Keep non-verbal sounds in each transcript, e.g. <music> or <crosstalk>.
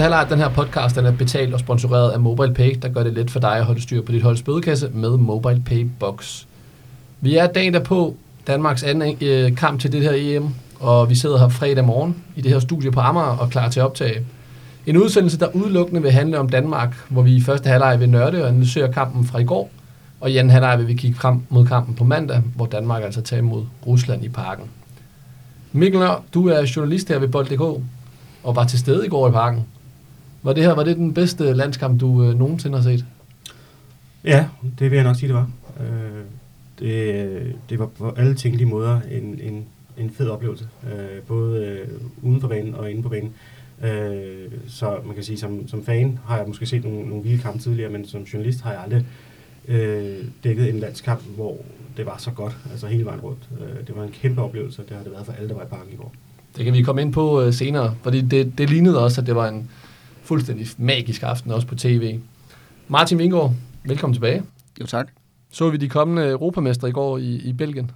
Første halvleg af den her podcast den er betalt og sponsoreret af MobilePay, der gør det let for dig at holde styr på dit holds bødekasse med MobilePay Box. Vi er dagen derpå Danmarks anden øh, kamp til det her EM, og vi sidder her fredag morgen i det her studie på Amager og klar til at optage. En udsendelse, der udelukkende vil handle om Danmark, hvor vi i første halvleg vil nørde og analysere kampen fra i går, og i anden halvleg vil vi kigge frem mod kampen på mandag, hvor Danmark altså tager imod Rusland i parken. Mikkel Nør, du er journalist her ved Bold.dk og var til stede i går i parken. Var det her var det den bedste landskamp, du øh, nogensinde har set? Ja, det vil jeg nok sige, det var. Øh, det, det var på alle tænkelige måder en, en, en fed oplevelse. Øh, både øh, uden for banen og inde på banen. Øh, så man kan sige, som, som fan har jeg måske set nogle, nogle vilde kampe tidligere, men som journalist har jeg aldrig øh, dækket en landskamp, hvor det var så godt, altså hele vejen rundt. Øh, det var en kæmpe oplevelse, det har det været for alle, der var i parken i går. Det kan vi komme ind på øh, senere, fordi det, det lignede også, at det var en fuldstændig magisk aften også på tv. Martin Vingård, velkommen tilbage. Jo tak. Så vi de kommende europamester i går i, i Belgien?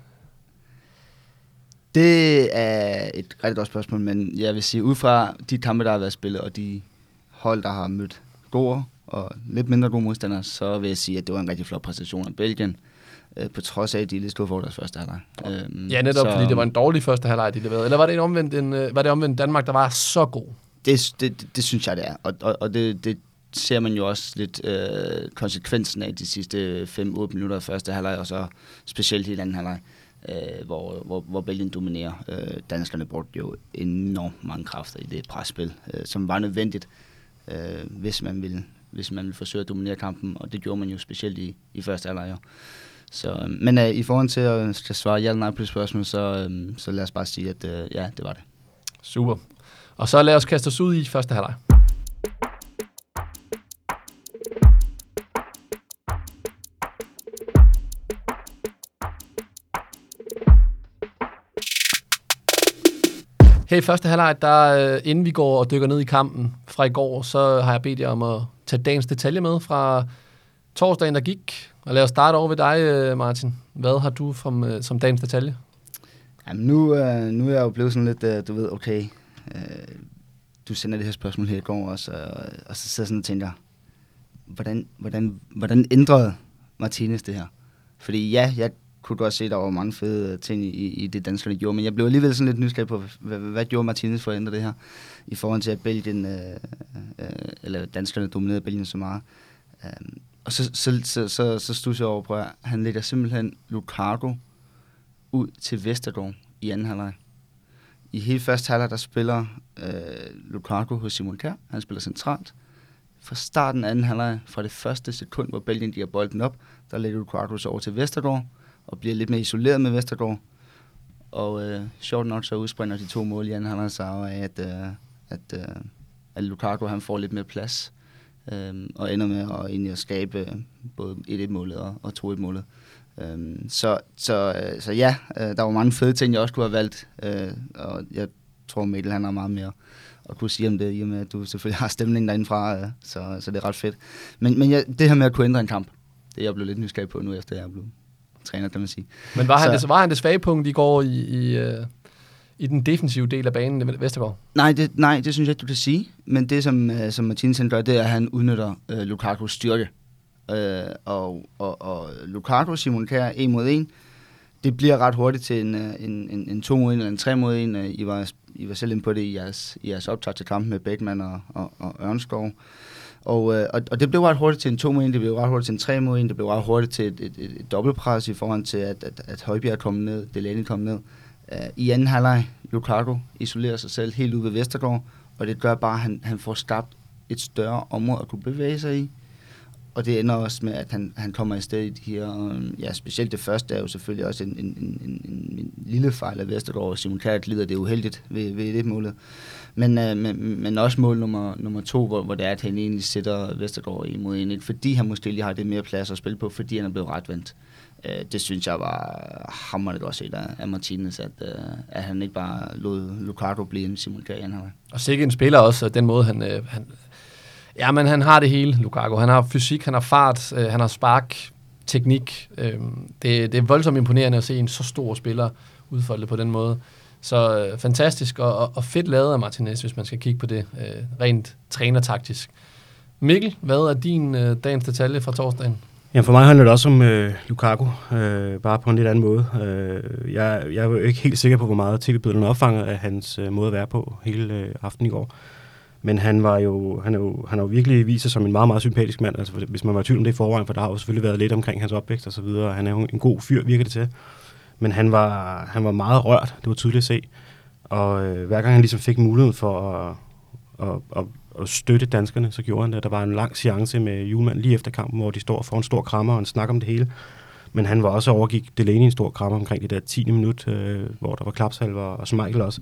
Det er et rigtig godt spørgsmål, men jeg vil sige, ud fra de kampe, der har været spillet, og de hold, der har mødt gode og lidt mindre gode modstandere, så vil jeg sige, at det var en rigtig flot præstation af Belgien, øh, på trods af, at de lige stod for deres første halvleg. Øhm, ja, netop, så, fordi det var en dårlig første halvleg, de leverede. Eller var det, en omvendt, en, øh, var det omvendt Danmark, der var så god? Det, det, det, synes jeg, det er. Og, og, og det, det ser man jo også lidt øh, konsekvensen af de sidste 5-8 minutter af første halvleg, og så specielt i anden halvleg, øh, hvor, hvor, hvor Belgien dominerer. Øh, danskerne brugte jo enormt mange kræfter i det presspil, øh, som var nødvendigt, øh, hvis man ville hvis man ville forsøge at dominere kampen, og det gjorde man jo specielt i, i første halvleg. Så, øh, men øh, i forhold til at skal svare ja eller nej på det spørgsmål, så, øh, så lad os bare sige, at øh, ja, det var det. Super. Og så lad os kaste os ud i første halvleg. Her i første halvleg, der, øh, inden vi går og dykker ned i kampen fra i går, så har jeg bedt jer om at tage dagens detalje med fra torsdagen, der gik. Og lad os starte over ved dig, øh, Martin. Hvad har du som, øh, som dagens detalje? Jamen nu, nu er jeg jo blevet sådan lidt, du ved, okay, øh, du sender det her spørgsmål her i går også, og, og så sidder jeg sådan og tænker, hvordan, hvordan, hvordan ændrede Martinez det her? Fordi ja, jeg kunne godt se, at der var mange fede ting i, i det danskerne gjorde, men jeg blev alligevel sådan lidt nysgerrig på, hvad, hvad gjorde Martinez for at ændre det her, i forhold til at Belgien, øh, øh, eller danskerne dominerede Belgien så meget. Øh, og så, så, så, så, så stod jeg over på, at han lægger simpelthen Lukaku ud til Vestergaard i anden halvleg. I hele første halvleg, der spiller øh, Lukaku hos Simon Kjær. Han spiller centralt. Fra starten af anden halvleg, fra det første sekund, hvor Belgien giver bolden op, der lægger Lukaku så over til Vestergaard og bliver lidt mere isoleret med Vestergaard. Og øh, sjovt nok så udspringer de to mål i anden halvleg så af, at, øh, at, øh, at Lukaku han får lidt mere plads øh, og ender med at, egentlig at skabe øh, både 1-1-målet og, og 2-1-målet. Øh, så, så, øh, så ja, øh, der var mange fede ting, jeg også kunne have valgt, øh, og jeg tror, Mikkel han har meget mere at kunne sige om det, i og med, at du selvfølgelig har stemningen derindefra, øh, så, så det er ret fedt. Men, men ja, det her med at kunne ændre en kamp, det er jeg blevet lidt nysgerrig på nu, efter jeg er blevet træner, kan man sige. Men var, han det, var han det svage punkt i går i, i, uh, i den defensive del af banen i Vestergaard? Nej det, nej, det synes jeg ikke, du kan sige. Men det, som, som Martinsen gør, det er, at han udnytter uh, Lukakus styrke øh, og, og, og Lukaku, Simon Kjær, en mod en, det bliver ret hurtigt til en, øh, en, en, en to mod en eller en tre mod en. Øh, I var, I var selv inde på det i jeres, i jeres optag til kampen med Beckmann og, og, og Ørnskov. Og, øh, og, og det blev ret hurtigt til en 2 mod 1, det blev ret hurtigt til en 3 mod 1, det blev ret hurtigt til et, et, et, et dobbeltpres i forhold til, at, at, at Højbjerg kom ned, Delaney kom ned. Uh, I anden halvleg, Lukaku isolerer sig selv helt ude ved Vestergaard, og det gør bare, at han, han får skabt et større område at kunne bevæge sig i. Og det ender også med, at han, han kommer i stedet i de her, øhm, ja, specielt det første er jo selvfølgelig også en, en, en, en, en lille fejl af Vestergaard, og Simon Kjært lider det uheldigt ved, ved det målet. Men, øh, men, men også mål nummer, nummer to, hvor, hvor det er, at han egentlig sætter Vestergaard imod en, ikke? fordi han måske lige har det mere plads at spille på, fordi han er blevet retvendt. Øh, det synes jeg var hammerende godt set af, af Martinez, at, øh, at han ikke bare lod Lukaku blive en Simon Kjær. Og sikkert en spiller også, den måde han, øh, han Ja, men han har det hele, Lukaku. Han har fysik, han har fart, øh, han har spark, teknik. Øh, det, det er voldsomt imponerende at se en så stor spiller udfolde på den måde. Så øh, fantastisk og, og, og fedt lavet af Martinez, hvis man skal kigge på det øh, rent trænertaktisk. Mikkel, hvad er din øh, dagens detalje fra torsdagen? Ja, for mig handler det også om øh, Lukaku, øh, bare på en lidt anden måde. Øh, jeg, jeg er jo ikke helt sikker på, hvor meget tv-billederne opfanger af hans øh, måde at være på hele øh, aften i går. Men han var jo, han er jo, han er jo virkelig vist sig som en meget, meget sympatisk mand. Altså, hvis man var i tvivl om det i forvejen, for der har jo selvfølgelig været lidt omkring hans opvækst og så videre. Han er jo en god fyr, virker det til. Men han var, han var meget rørt, det var tydeligt at se. Og øh, hver gang han ligesom fik muligheden for at, at, at, at støtte danskerne, så gjorde han det. Der var en lang seance med Julemand lige efter kampen, hvor de står for en stor krammer og en snak om det hele. Men han var også overgik Delaney en stor krammer omkring det der 10. minut, øh, hvor der var klapsalver og Michael også.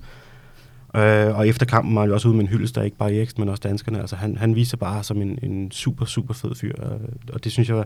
Øh, og efter kampen var han jo også ude med en hyldest, der ikke bare Eriksen, men også danskerne. Altså han, han viser bare som en, en super, super fed fyr. Øh, og det synes jeg,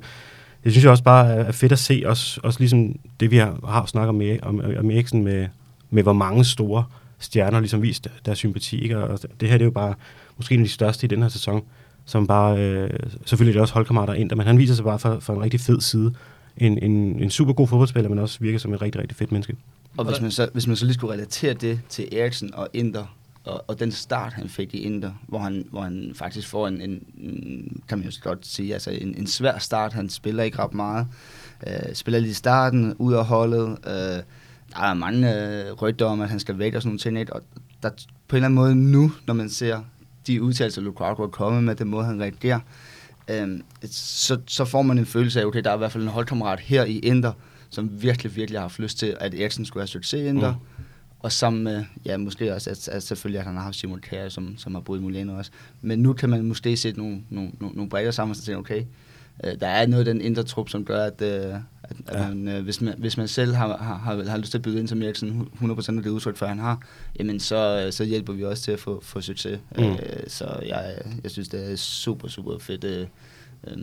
det synes jeg også bare er fedt at se. Også, også ligesom det, vi har, har snakket om, om, om Eriksen med, med, hvor mange store stjerner ligesom vist deres sympati. Ikke? Og det her det er jo bare måske en af de største i den her sæson, som bare, øh, selvfølgelig er det også holdkammerater ind, men han viser sig bare for, for en rigtig fed side. En, en, en super god fodboldspiller, men også virker som en rigtig, rigtig fedt menneske. Og hvis man, så, hvis man så lige skulle relatere det til Eriksen og Inter, og, og den start, han fik i Inter, hvor han, hvor han faktisk får en, en, kan man jo godt sige, altså en, en svær start. Han spiller ikke ret meget. Uh, spiller lige i starten, ud af holdet. Uh, der er mange uh, rygter om, at han skal væk og sådan nogle ting. Ikke? Og der, på en eller anden måde nu, når man ser de udtalelser, Lukaku er kommet med, den måde, han reagerer, uh, så, så får man en følelse af, okay, der er i hvert fald en holdkammerat her i Inter, som virkelig, virkelig har haft lyst til, at Eriksen skulle have succes i Inter. Mm. Og sammen med, ja, måske også, at, at selvfølgelig, at han har haft Simon Kjær, som, som har boet i Molino også. Men nu kan man måske sætte nogle, nogle, nogle, nogle bredder sammen og sige, okay, øh, der er noget af den indre trup, som gør, at, øh, at, at ja. man, øh, hvis, man, hvis man selv har, har, har, har lyst til at byde ind som Eriksen 100% af det udtryk, for han har, jamen så, øh, så hjælper vi også til at få, få succes. Mm. Øh, så jeg, jeg synes, det er super, super fedt. Øh, øh,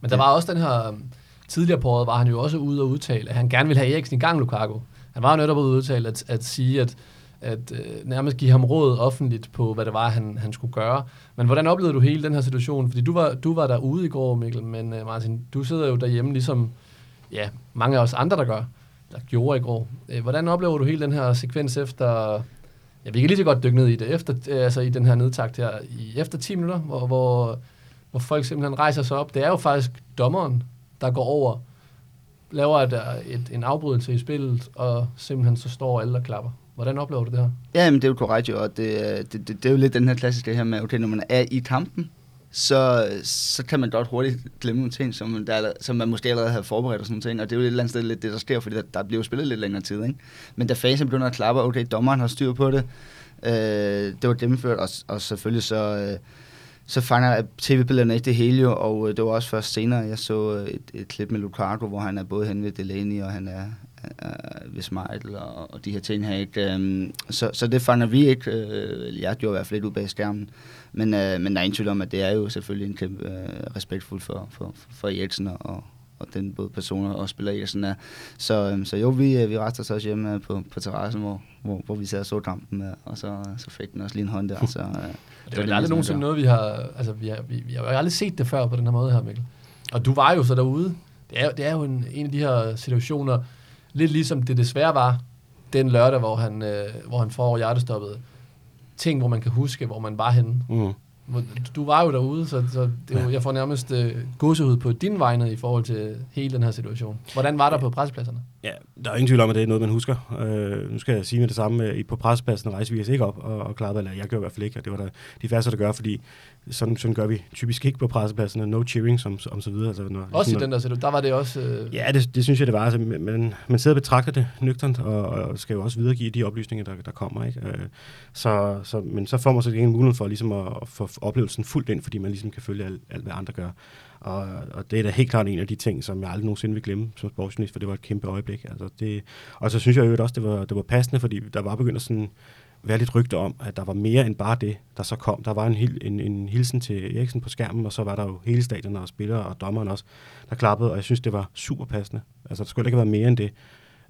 Men der var også den her tidligere på året var han jo også ude og udtale, at han gerne ville have Eriksen i gang, Lukaku. Han var jo netop ude og udtale at, at sige, at, at øh, nærmest give ham råd offentligt på, hvad det var, han, han skulle gøre. Men hvordan oplevede du hele den her situation? Fordi du var, du var derude i går, Mikkel, men øh, Martin, du sidder jo derhjemme, ligesom ja, mange af os andre, der gør, der gjorde i går. Øh, hvordan oplever du hele den her sekvens efter... Ja, vi kan lige så godt dykke ned i det, efter, øh, altså i den her nedtakt her, i, efter 10 minutter, hvor, hvor, hvor folk simpelthen rejser sig op. Det er jo faktisk dommeren, der går over, laver et, et, en afbrydelse i spillet, og simpelthen så står alle og klapper. Hvordan oplever du det her? Ja, men det er jo korrekt jo, og det, det, det, det er jo lidt den her klassiske her med, okay, når man er i kampen, så, så kan man godt hurtigt glemme nogle ting, som, der, som man måske allerede har forberedt og sådan ting, og det er jo et eller andet sted lidt det, der sker, fordi der, der bliver jo spillet lidt længere tid, ikke? Men da fasen begynder at klappe, okay, dommeren har styr på det, øh, det var gennemført, og, og selvfølgelig så... Øh, så fanger tv-billederne ikke det hele jo, og øh, det var også først senere, jeg så øh, et, et klip med Lukaku, hvor han er både hen ved Delaney, og han er øh, ved Smeichel og, og de her ting her. Ikke? Øh, så, så det fanger vi ikke. Øh, jeg gjorde i hvert fald lidt ud bag skærmen. Men, øh, men der er ingen tvivl om, at det er jo selvfølgelig en kæmpe øh, respektfuld for, for, for Jensen og, og den både personer og spiller Eriksen er. Så, øh, så jo, vi, øh, vi rester så også hjemme på, på terrassen, hvor, hvor, hvor vi sad og så kampen, og så, så fik den også lige en hånd der. Så, øh, det er jo aldrig nogensinde noget, vi har, altså, vi har, vi, vi har aldrig set det før på den her måde her, Mikkel. Og du var jo så derude. Det er, det er jo en, en af de her situationer, lidt ligesom det desværre var den lørdag, hvor han, øh, hvor han får hjertestoppet. Ting, hvor man kan huske, hvor man var henne. Mm. Du var jo derude, så, så det jo, ja. jeg får nærmest øh, gåsehud på din vegne i forhold til hele den her situation. Hvordan var der ja. på pressepladserne? Ja, der er ingen tvivl om, at det er noget, man husker. Øh, nu skal jeg sige med det samme. På pressepladsen rejser vi os ikke op og, og klappe, eller jeg gør i hvert fald ikke, og det var der de færreste, der gør, fordi sådan, sådan gør vi typisk ikke på pressepladserne. No cheering, som, som så videre. Altså, når, også i den der situation, der var det også... Øh... Ja, det, det synes jeg, det var. Altså, man, man sidder og betragter det nøgternt, og, og skal jo også videregive de oplysninger, der, der kommer. Ikke? Øh, så, så, men så får man så ingen mulighed for ligesom at, at få oplevelsen fuldt ind, fordi man ligesom kan følge alt, alt hvad andre gør. Og, og det er da helt klart en af de ting, som jeg aldrig nogensinde vil glemme som sportsjournalist, for det var et kæmpe øjeblik. Altså det, og så synes jeg jo også, det var, det var passende, fordi der var begyndt at sådan være lidt rygter om, at der var mere end bare det, der så kom. Der var en, hil, en, en hilsen til Eriksen på skærmen, og så var der jo hele stadion og spillere og dommeren også, der klappede, og jeg synes, det var super passende. Altså, der skulle ikke have været mere end det.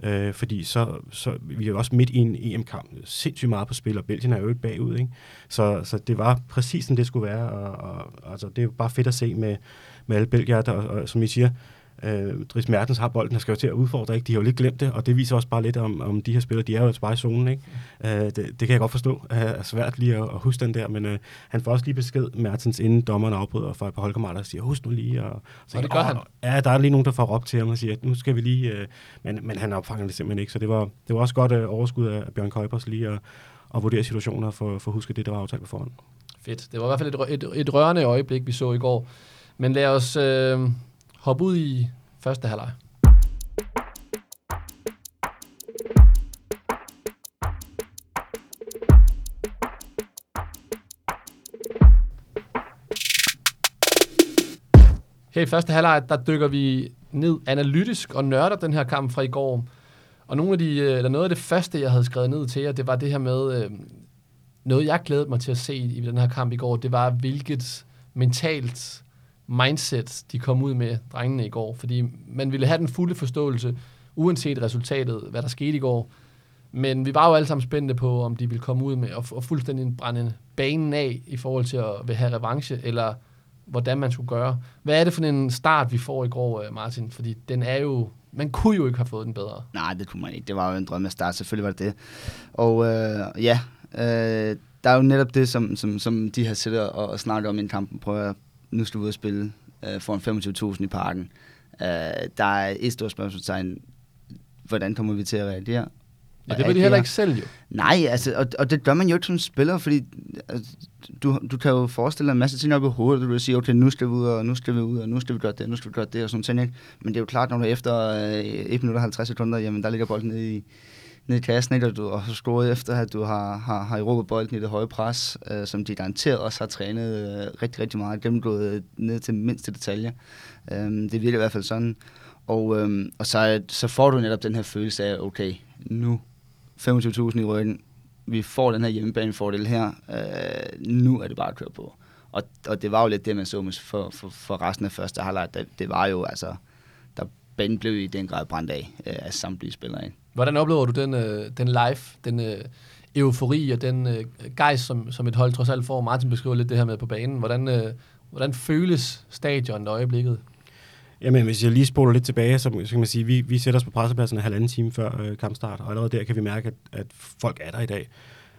Øh, fordi så, så vi er jo også midt i en EM-kamp, sindssygt meget på spil, og Belgien er jo ikke bagud, ikke? Så, så det var præcis, som det skulle være, og, og altså, det er jo bare fedt at se med, med alle belgier, der, og, som I siger, Øh, Dries Mertens har bolden og skal jo til at udfordre, ikke? De har jo lidt glemt det, og det viser også bare lidt om, om de her spillere. De er jo altså bare i zonen, ikke? Øh, det, det, kan jeg godt forstå. Det er svært lige at, at huske den der, men øh, han får også lige besked, Mertens, inden dommeren afbryder fra et par holdkammerater og siger, husk nu lige. Og, så og det gør han. Ja, der er lige nogen, der får op til ham og siger, at nu skal vi lige... Øh, men, men han opfanger det simpelthen ikke, så det var, det var også godt øh, overskud af Bjørn Køjbers lige at, at vurdere situationer for, for at huske det, der var aftalt på forhånd. Fedt. Det var i hvert fald et, et, et rørende øjeblik, vi så i går. Men lad os øh, hoppe ud i første halvleg. Her i første halvleg, der dykker vi ned analytisk og nørder den her kamp fra i går. Og nogle af de, øh, eller noget af det første, jeg havde skrevet ned til jer, det var det her med, øh, noget jeg glædede mig til at se i den her kamp i går, det var, hvilket mentalt mindset, de kom ud med, drengene i går. Fordi man ville have den fulde forståelse, uanset resultatet, hvad der skete i går. Men vi var jo alle sammen spændte på, om de ville komme ud med og, og fuldstændig brænde banen af i forhold til at vil have revanche, eller hvordan man skulle gøre. Hvad er det for en start, vi får i går, øh, Martin? Fordi den er jo... Man kunne jo ikke have fået den bedre. Nej, det kunne man ikke. Det var jo en drøm at starte. Selvfølgelig var det det. Og øh, ja, øh, der er jo netop det, som, som, som de har siddet og, og snakket om i kampen. Prøv at nu skal vi ud og spille øh, for en 25.000 i parken. Øh, der er et stort spørgsmålstegn. Hvordan kommer vi til at reagere? Ja, det vil de heller ikke selv jo. Nej, altså, og, og det gør man jo ikke som spiller, fordi altså, du, du kan jo forestille dig en masse ting op i hovedet, og du vil sige, okay, nu skal vi ud, og nu skal vi ud, og nu skal vi gøre det, nu skal vi gøre det, og sådan ting, ikke? Men det er jo klart, når du efter øh, 1 minut og 50 sekunder, jamen der ligger bolden nede i, ned i kassen, ikke? og du har scoret efter, at du har, har, har erobret bolden i det høje pres, øh, som de garanteret også har trænet øh, rigtig, rigtig meget, gennemgået øh, ned til mindste detalje. Øh, det virker i hvert fald sådan. Og, øh, og så, så får du netop den her følelse af, okay, nu 25.000 i ryggen, vi får den her hjemmebanefordel her, øh, nu er det bare at køre på. Og, og det var jo lidt det, man så for, for, for resten af første halvleg. Det, det var jo altså, der banen blev i den grad brændt af øh, af samtlige spillere. Ikke? Hvordan oplever du den, øh, den live, den øh, eufori og den øh, gejst, som, som et hold trods alt får? Martin beskriver lidt det her med på banen. Hvordan, øh, hvordan føles stadion i øjeblikket? Jamen, hvis jeg lige spoler lidt tilbage, så, så kan man sige, vi, vi sætter os på pressepladsen en halvanden time før øh, kampstart, og allerede der kan vi mærke, at, at folk er der i dag.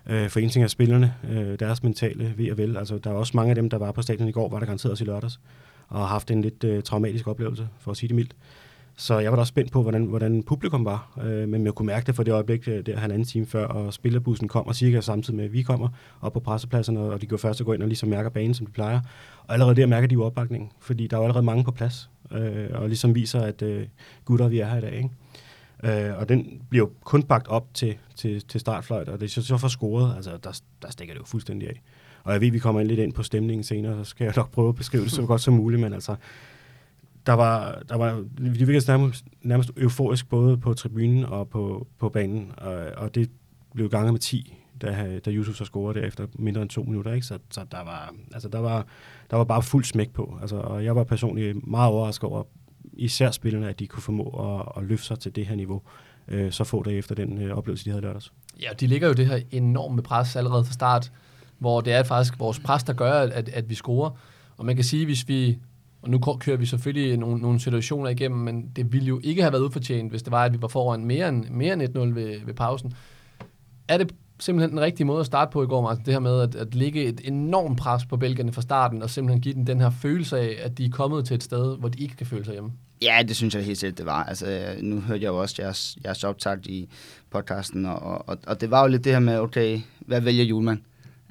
Øh, for en ting er spillerne, øh, deres mentale ved og vel. Altså, der er også mange af dem, der var på stadion i går, var der garanteret os i lørdags, og har haft en lidt øh, traumatisk oplevelse, for at sige det mildt. Så jeg var da også spændt på, hvordan, hvordan publikum var. Øh, men jeg kunne mærke det for det øjeblik, øh, der halvanden time før, og spillerbussen kommer cirka samtidig med, at vi kommer op på pressepladserne, og de går først at gå ind og ligesom mærker banen, som de plejer. Og allerede der mærker de jo opbakningen, fordi der er jo allerede mange på plads, øh, og ligesom viser, at øh, gutter, vi er her i dag. Ikke? Øh, og den bliver jo kun bagt op til, til, til startfløjt, og det er så, så for scoret, altså der, der stikker det jo fuldstændig af. Og jeg ved, vi kommer lidt ind på stemningen senere, så skal jeg nok prøve at beskrive det så godt som muligt, men altså, der var, der var, de virkede nærmest, nærmest euforisk både på tribunen og på, på banen, og, og det blev ganget med 10, da, da Yusuf så scorede der efter mindre end to minutter, ikke? Så, så der, var, altså, der, var, der var bare fuld smæk på, altså, og jeg var personligt meget overrasket over, især spillerne, at de kunne formå at, at løfte sig til det her niveau, øh, så få dage efter den øh, oplevelse, de havde lørdags. Ja, de ligger jo det her enorme pres allerede fra start, hvor det er faktisk vores pres, der gør, at, at vi scorer. Og man kan sige, hvis vi og nu kører vi selvfølgelig nogle, nogle situationer igennem, men det ville jo ikke have været udfortjent, hvis det var, at vi var foran mere end, mere end 1-0 ved, ved pausen. Er det simpelthen den rigtige måde at starte på i går, Martin? Det her med at, at lægge et enormt pres på Belgierne fra starten, og simpelthen give dem den her følelse af, at de er kommet til et sted, hvor de ikke kan føle sig hjemme? Ja, det synes jeg helt sikkert, det var. Altså, nu hørte jeg jo også jeres, jeres optagt i podcasten, og, og, og det var jo lidt det her med, okay, hvad vælger Julemand?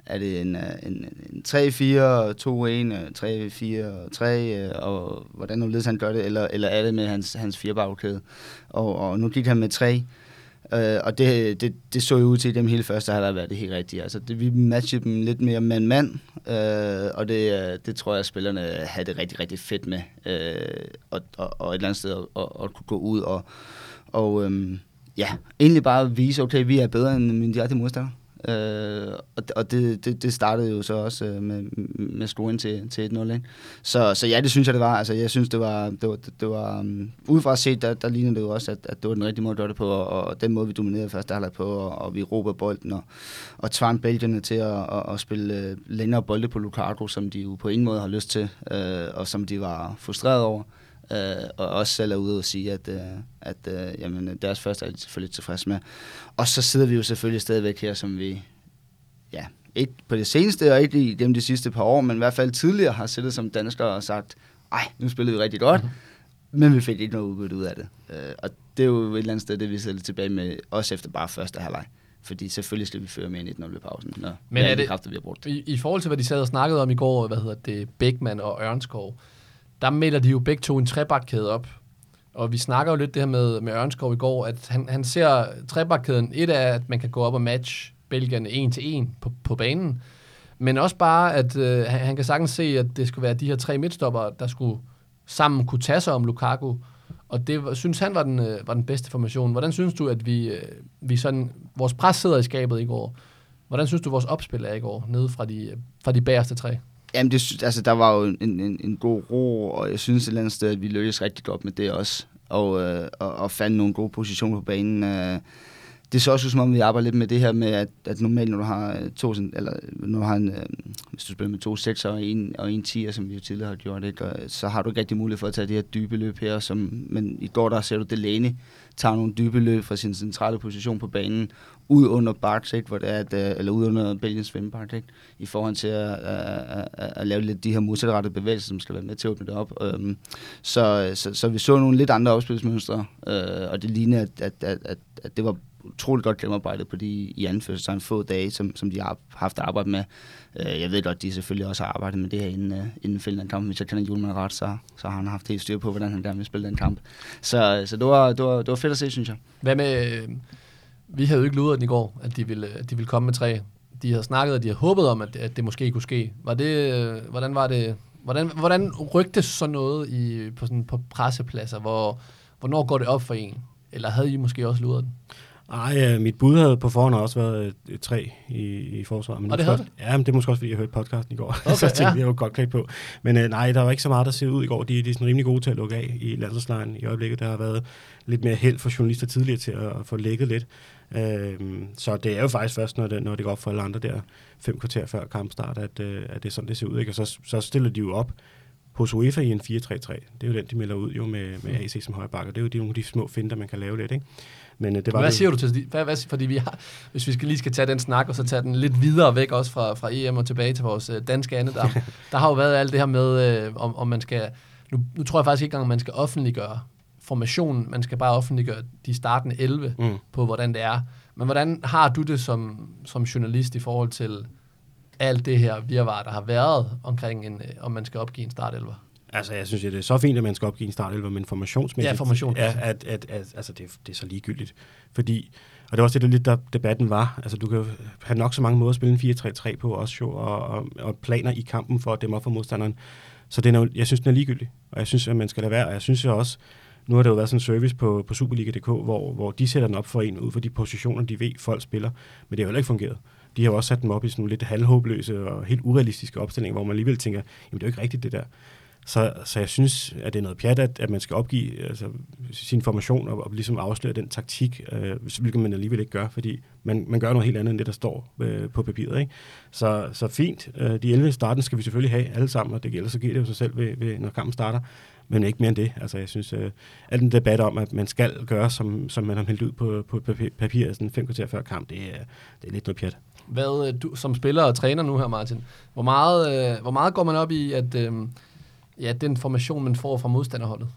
Er det en, øh, en, en 3-4, 2-1, 3-4, 3, og hvordan nu han gør det, eller, eller er det med hans, hans firebagkæde. Og, og nu gik han med 3, øh, og det, det, det så jo ud til, at dem hele første har der været det helt rigtige. Altså, det, vi matchede dem lidt mere mand-mand, øh, og det, øh, det tror jeg, at spillerne havde det rigtig, rigtig fedt med, øh, og, og, og et eller andet sted at, at, at kunne gå ud og, og øh, ja, egentlig bare vise, okay, vi er bedre end min direkte modstander. Øh, og og det, det, det startede jo så også øh, med, med scoren til, til 1-0. Ikke? Så, så ja, det synes jeg, det var. Altså, jeg synes, det var, det var, det var mm, um, udefra set, der, der lignede det jo også, at, at det var den rigtige måde at gøre det på, og, og den måde, vi dominerede første halvleg på, og, og vi råber bolden, og, og tvang Belgierne til at, at, at spille øh, længere bolde på Lukaku, som de jo på ingen måde har lyst til, øh, og som de var frustreret over. øh, og også selv er ude og sige, at, øh, at øh, jamen, deres første er de selvfølgelig tilfredse med. Og så sidder vi jo selvfølgelig stadigvæk her, som vi, ja, ikke på det seneste, og ikke i dem de sidste par år, men i hvert fald tidligere har siddet som danskere og sagt, ej, nu spillede vi rigtig godt, mm-hmm. men vi fik ikke noget udbytte ud af det. Øh, og det er jo et eller andet sted, det vi sidder tilbage med, også efter bare første halvleg. Fordi selvfølgelig skal vi føre med 1-0 ved pausen, når Men er det, kræfter, vi har brugt. I, I forhold til, hvad de sad og snakkede om i går, hvad hedder det, Bækman og Ørnskov, der melder de jo begge to en trebakkæde op. Og vi snakker jo lidt det her med, med Ørnskov i går, at han, han ser trebakkæden. Et er, at man kan gå op og match Belgierne en til en på, på banen. Men også bare, at øh, han, han kan sagtens se, at det skulle være de her tre midtstopper, der skulle sammen kunne tage sig om Lukaku. Og det synes han var den, øh, var den bedste formation. Hvordan synes du, at vi, øh, vi sådan, vores pres sidder i skabet i går? Hvordan synes du, vores opspil er i går, nede fra de, øh, fra de bagerste tre? Jamen, det, altså, der var jo en, en, en god ro, og jeg synes et eller andet sted, at vi lykkedes rigtig godt med det også. Og, øh, og, og fandt nogle gode positioner på banen. Øh, det så også som om vi arbejder lidt med det her med, at, at normalt, når du har øh, to, sådan- eller når du har en, øh, hvis du spiller med to sekser og en, og en tier, som vi jo tidligere har gjort, ikke? Og, så har du ikke rigtig mulighed for at tage det her dybe løb her, som, men i går der ser du Delaney tager nogle dybe løb fra sin centrale position på banen, ud under Barks, ikke? Hvor det er, at, øh, eller ud under Belgiens vindpark, ikke? i forhold til at, at, at, at lave lidt de her modsatrettede bevægelser, som skal være med til at åbne det op. Øhm, så, så, så vi så nogle lidt andre opspilsmønstre, øh, og det ligner, at, at, at, at, at det var utroligt godt gennemarbejdet på de i anførselstegn få dage, som, som de har haft arbejde med. Øh, jeg ved godt, at de selvfølgelig også har arbejdet med det her inden, uh, inden Finland-kampen. Hvis jeg kender Julemand ret, så, så har han haft helt styr på, hvordan han gerne vil spille den kamp. Så, så det, var, det, var, det var fedt at se, synes jeg. Hvad med, øh, vi havde jo ikke luret den i går, at de ville, at de ville komme med tre. De havde snakket, og de havde håbet om, at, at det måske kunne ske. Var det, øh, hvordan var det, hvordan, hvordan rygtes sådan noget i, på, sådan, på pressepladser? Hvor, hvornår går det op for en? Eller havde I måske også luret den? Ej, øh, mit bud havde på forhånd også været et, 3 i, i forsvaret. Men Og det havde Ja, men det er måske også, fordi jeg hørte podcasten i går. <laughs> Okay, så tænkte, ja. jeg var godt klædt på. Men øh, nej, der var ikke så meget, der ser ud i går. De, de er sådan rimelig gode til at lukke af i landsholdslejren i øjeblikket. Der har været lidt mere held for journalister tidligere til at, at få lækket lidt. Øhm, så det er jo faktisk først, når det, når det går op for alle andre der fem kvarter før kampstart, at, øh, at det er sådan, det ser ud. Ikke? Og så, så stiller de jo op hos UEFA i en 4-3-3. Det er jo den, de melder ud jo med, med AC som højbakker. Det er jo de, nogle af de små finder, man kan lave lidt. Ikke? Men øh, det var Hvad det- siger du til hvad, hvad, fordi vi har, hvis vi skal lige skal tage den snak, og så tage den lidt videre væk også fra, fra EM og tilbage til vores øh, danske andedam. <laughs> der har jo været alt det her med, øh, om, om man skal, nu, nu tror jeg faktisk ikke engang, man skal offentliggøre formationen, man skal bare offentliggøre de startende 11 Mm. på, hvordan det er. Men hvordan har du det som, som journalist i forhold til alt det her virvar, der har været omkring, en, øh, om man skal opgive en startelver? Altså, jeg synes, det er så fint, at man skal opgive en startelver, men formationsmæssigt... Ja, formationsmæssigt. Ja, at, at, at, altså, det, er- det er så ligegyldigt. Fordi, og det var også det, der lidt der debatten var. Altså, du kan have nok så mange måder at spille en 4-3-3 på også, jo, og, og, og planer i kampen for at dæmme op for modstanderen. Så den er, jeg synes, den er ligegyldig, og jeg synes, at man skal lade være. Og jeg synes jo også, nu har der jo været sådan en service på, på Superliga.dk, hvor, hvor de sætter den op for en ud for de positioner, de ved, folk spiller. Men det har jo heller ikke fungeret. De har jo også sat dem op i sådan nogle lidt halvhåbløse og helt urealistiske opstillinger, hvor man alligevel tænker, jamen det er jo ikke rigtigt det der. Så, så jeg synes, at det er noget pjat, at, at man skal opgive altså, sin formation og, og ligesom afsløre den taktik, øh, hvilket man alligevel ikke gør, fordi man, man gør noget helt andet end det, der står øh, på papiret. Ikke? Så, så fint, øh, de 11 i starten skal vi selvfølgelig have alle sammen, og det gælder, så giver det jo sig selv, ved, ved, når kampen starter, men ikke mere end det. Altså, jeg synes, øh, al den debat om, at man skal gøre, som, som man har meldt ud på, på papir, papir sådan fem kvarter før kamp, det er, det er lidt noget pjat. Hvad, øh, du som spiller og træner nu her, Martin, hvor meget, øh, hvor meget går man op i, at øh, ja, den formation, man får fra modstanderholdet?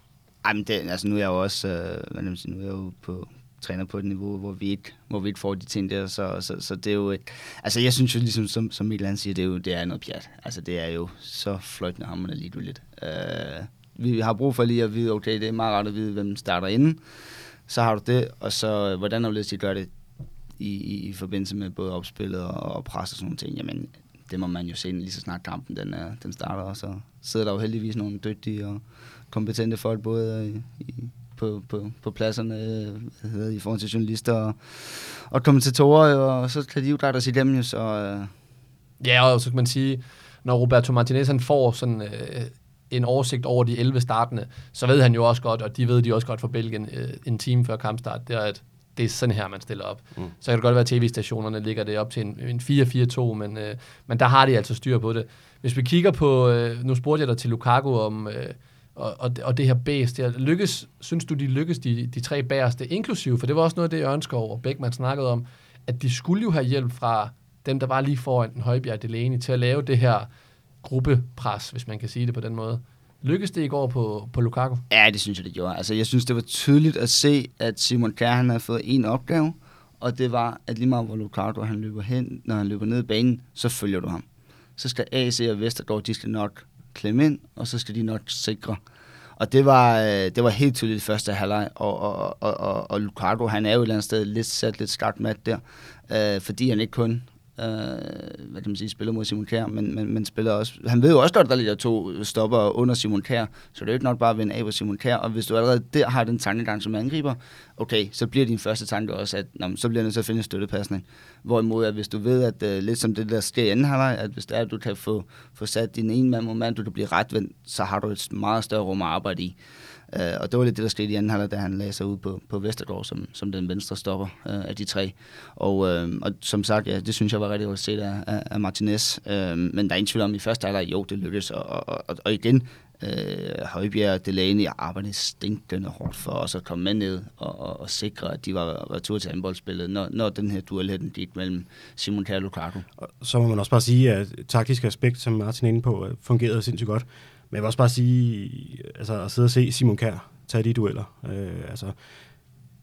Ej, men det, altså nu er jeg jo også, øh, hvad man sige, nu er jeg jo på, træner på et niveau, hvor vi ikke, hvor vi ikke får de ting der, så, så, så det er jo et, altså jeg synes jo ligesom, som, som Mikkel han siger, det er jo, det er noget pjat. Altså det er jo så fløjtende lige lidt. Øh, vi har brug for lige at vide, okay, det er meget rart at vide, hvem starter inden. Så har du det, og så øh, hvordan og de gør det i, i, i forbindelse med både opspillet og, og pres og sådan nogle ting, jamen det må man jo se lige så snart kampen den, er, den starter, og så sidder der jo heldigvis nogle dygtige og kompetente folk, både øh, i, på, på, på pladserne øh, hvad hedder, det, i forhold til journalister og, og kommentatorer, og så kan de jo rette os igennem, jo, så øh, Ja, og så kan man sige, når Roberto Martinez han får sådan øh, en oversigt over de 11 startende, så ved han jo også godt, og de ved de også godt for Belgien øh, en time før kampstart, det er, at det er sådan her, man stiller op. Mm. Så kan det godt være, at tv-stationerne ligger det op til en, en 4-4-2, men, øh, men der har de altså styr på det. Hvis vi kigger på, øh, nu spurgte jeg dig til Lukaku om, øh, og, og, og det her base der. Lykkes, synes du, de lykkes, de, de tre bagerste, inklusive, for det var også noget af det, Ørnskov og Beckmann snakkede om, at de skulle jo have hjælp fra dem, der var lige foran den Højbjerg Delaney, til at lave det her gruppepres, hvis man kan sige det på den måde. Lykkedes det i går på, på Lukaku? Ja, det synes jeg, det gjorde. Altså, jeg synes, det var tydeligt at se, at Simon Kjær, han havde fået en opgave, og det var, at lige meget hvor Lukaku han løber hen, når han løber ned i banen, så følger du ham. Så skal AC og Vestergaard, de skal nok klemme ind, og så skal de nok sikre. Og det var, øh, det var helt tydeligt i første halvleg, og, og, og, og, og Lukaku, han er jo et eller andet sted lidt sat lidt skarpt mat der, øh, fordi han ikke kun øh, hvad kan man sige, spiller mod Simon Kjær, men, men, men spiller også, han ved jo også godt, at der ligger to stopper under Simon Kjær, så det er jo ikke nok bare at vinde af på Simon Kjær, og hvis du allerede der har den tankegang som angriber, okay, så bliver din første tanke også, at nå, så bliver det nødt til at finde en støttepasning. Hvorimod, at hvis du ved, at uh, lidt som det der sker i anden halvleg, at hvis det er, at du kan få, få sat din ene mand mod mand, du kan blive retvendt, så har du et meget større rum at arbejde i. Uh, og det var lidt det, der skete i anden halvleg, da han lagde sig ud på, på Vestergaard som, som den venstre stopper uh, af de tre. Og, uh, og som sagt, ja, det synes jeg var rigtig godt set af, af, af Martinez. Uh, men der er ingen tvivl om, i første halvleg, jo, det lykkedes. Og, og, og, og igen, øh, Højbjerg og Delaney arbejdede stinkende hårdt for os at komme med ned og, og, og sikre, at de var retur til anboldspillet, når, når den her duel her, den gik mellem Simon Kjær og Lukaku. Og så må man også bare sige, at taktisk aspekt, som Martin er inde på, fungerede sindssygt godt. Men jeg vil også bare sige, altså at sidde og se Simon Kjær tage de dueller. Øh, altså,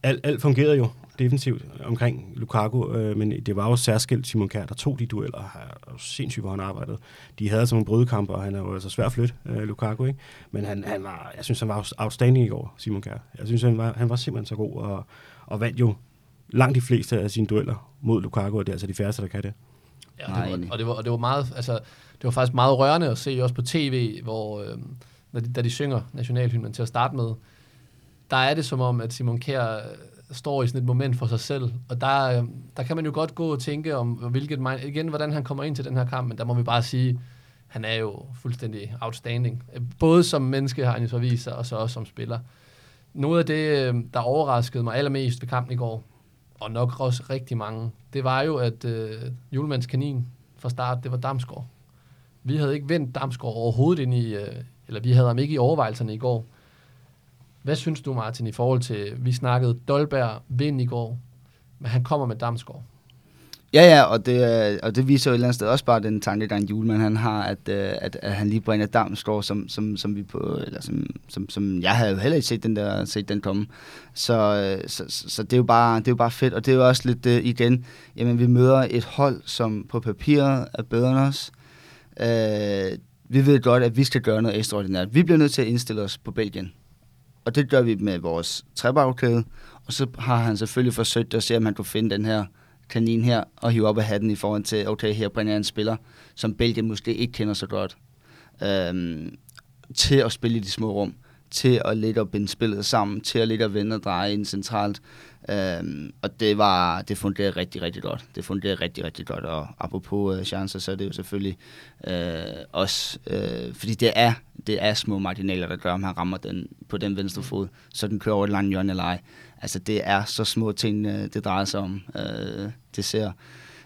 alt, alt fungerede jo defensivt omkring Lukaku, øh, men det var jo særskilt Simon Kjær, der tog de dueller. Og sindssygt, hvor han arbejdede. De havde altså nogle brødekampe, og han er jo altså svær at flytte, øh, Lukaku, ikke? Men han, han var, jeg synes, han var outstanding i går, Simon Kjær. Jeg synes, han var, han var simpelthen så god, og, og vandt jo langt de fleste af sine dueller mod Lukaku, og det er altså de færreste, der kan det. Ja, det var, og, det var, og det var meget, altså, det var faktisk meget rørende at se også på tv, hvor, øh, da, de, da de synger nationalhymnen til at starte med, der er det som om, at Simon Kjær øh, står i sådan et moment for sig selv, og der, øhm, der kan man jo godt gå og tænke om, hvilket mind, igen, hvordan han kommer ind til den her kamp, men der må vi bare sige, han er jo fuldstændig outstanding. Både som menneske har han jo så vist sig, og så også som spiller. Noget af det, øhm, der overraskede mig allermest ved kampen i går, og nok også rigtig mange, det var jo, at øh, julemandskanin fra start, det var Damsgaard. Vi havde ikke vendt Damsgaard overhovedet ind i, øh, eller vi havde ham ikke i overvejelserne i går. Hvad synes du, Martin, i forhold til, vi snakkede Dolberg vind i går, men han kommer med Damsgaard? Ja, ja, og det, øh, og det viser jo et eller andet sted også bare den tanke, der en julemand han har, at, øh, at, at han lige bringer Damsgaard, som, som, som, vi på, eller som, som, som jeg havde jo heller ikke set den, der, set den komme. Så, øh, så, så, det, er jo bare, det er jo bare fedt, og det er jo også lidt igen, jamen vi møder et hold, som på papiret er bedre end os. Øh, vi ved godt, at vi skal gøre noget ekstraordinært. Vi bliver nødt til at indstille os på Belgien. Og det gør vi med vores trebagkæde. Og så har han selvfølgelig forsøgt at se, om han kunne finde den her kanin her og hive op af hatten i forhold til, okay, her bringer jeg en spiller, som Belgien måske ikke kender så godt, øhm, til at spille i de små rum, til at lidt og binde spillet sammen, til at lidt og vende og dreje ind centralt. Øhm, og det var det fungerede rigtig, rigtig godt. Det fungerede rigtig, rigtig godt. Og apropos øh, chancer, så er det jo selvfølgelig øh, også, øh, fordi det er, det er små marginaler, der gør, om han rammer den på den venstre fod, så den kører over et langt hjørne eller ej. Altså det er så små ting, øh, det drejer sig om. Øh, det ser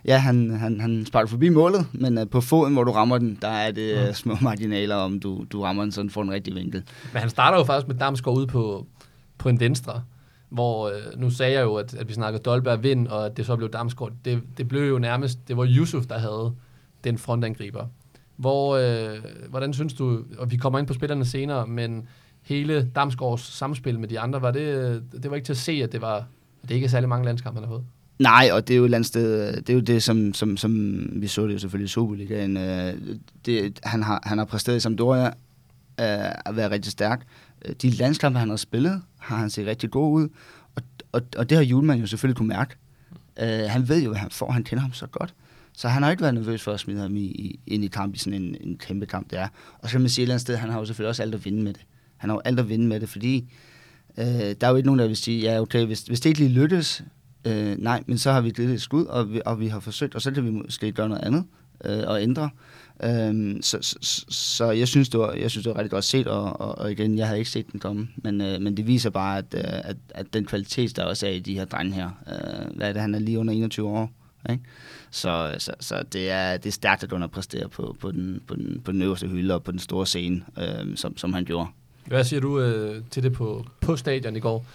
ja, han, han, han sparker forbi målet, men uh, på foden, hvor du rammer den, der er det uh, små marginaler, om du, du rammer den sådan for en rigtig vinkel. Men han starter jo faktisk med Damsgaard ud på, på en venstre, hvor øh, nu sagde jeg jo, at, at vi snakkede Dolberg vind, og at det så blev Damsgaard. Det, det blev jo nærmest, det var Yusuf, der havde den frontangriber. Hvor, øh, hvordan synes du, og vi kommer ind på spillerne senere, men hele Damsgaards samspil med de andre, var det, øh, det var ikke til at se, at det var, at det ikke er særlig mange landskampe, han har fået? Nej, og det er jo et eller andet sted, det er jo det, som, som, som vi så det jo selvfølgelig i Superligaen. Øh, det, han, har, han har præsteret i Sampdoria øh, at være rigtig stærk. Øh, Øh, de landskampe, han har spillet, har han set rigtig god ud, og, og, og det har Julemand jo selvfølgelig kunne mærke. Uh, han ved jo, hvad han får, han kender ham så godt. Så han har ikke været nervøs for at smide ham i, i, ind i kamp i sådan en, en kæmpe kamp, det er. Og så kan man sige et eller andet sted, han har jo selvfølgelig også alt at vinde med det. Han har jo alt at vinde med det, fordi øh, der er jo ikke nogen, der vil sige, ja okay, hvis, hvis det ikke lige lykkes, øh, nej, men så har vi givet et skud, og vi, og vi har forsøgt, og så kan vi måske gøre noget andet øh, og ændre. Øhm, så, så, så jeg synes det var jeg synes det var rigtig godt set og, og, og igen jeg havde ikke set den komme, men øh, men det viser bare at, øh, at at den kvalitet der også er i de her drenge her. Øh, hvad er det han er lige under 21 år, ikke? Så, så, så det er det er stærkt at underpræstere på på den på den på den øverste hylde og på den store scene, øh, som som han gjorde. Hvad siger du øh, til det på, på stadion i går?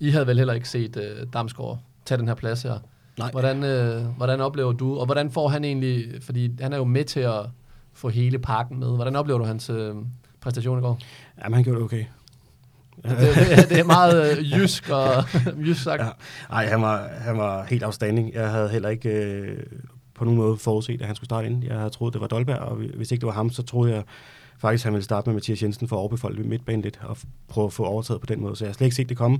I havde vel heller ikke set øh, Damsgaard tage den her plads her. Nej. Hvordan, øh, hvordan oplever du, og hvordan får han egentlig, fordi han er jo med til at få hele parken med. Hvordan oplever du hans øh, præstation i går? Jamen, han gjorde det okay. Det, det, det er meget øh, jysk og <laughs> jysk sagt. Ja. Ej, han var, han var helt afstanding. Jeg havde heller ikke øh, på nogen måde forudset, at han skulle starte ind. Jeg havde troet, det var Dolberg, og hvis ikke det var ham, så troede jeg faktisk, at han ville starte med Mathias Jensen for at overbefolde midtbanen lidt og prøve at få overtaget på den måde. Så jeg har slet ikke set det komme.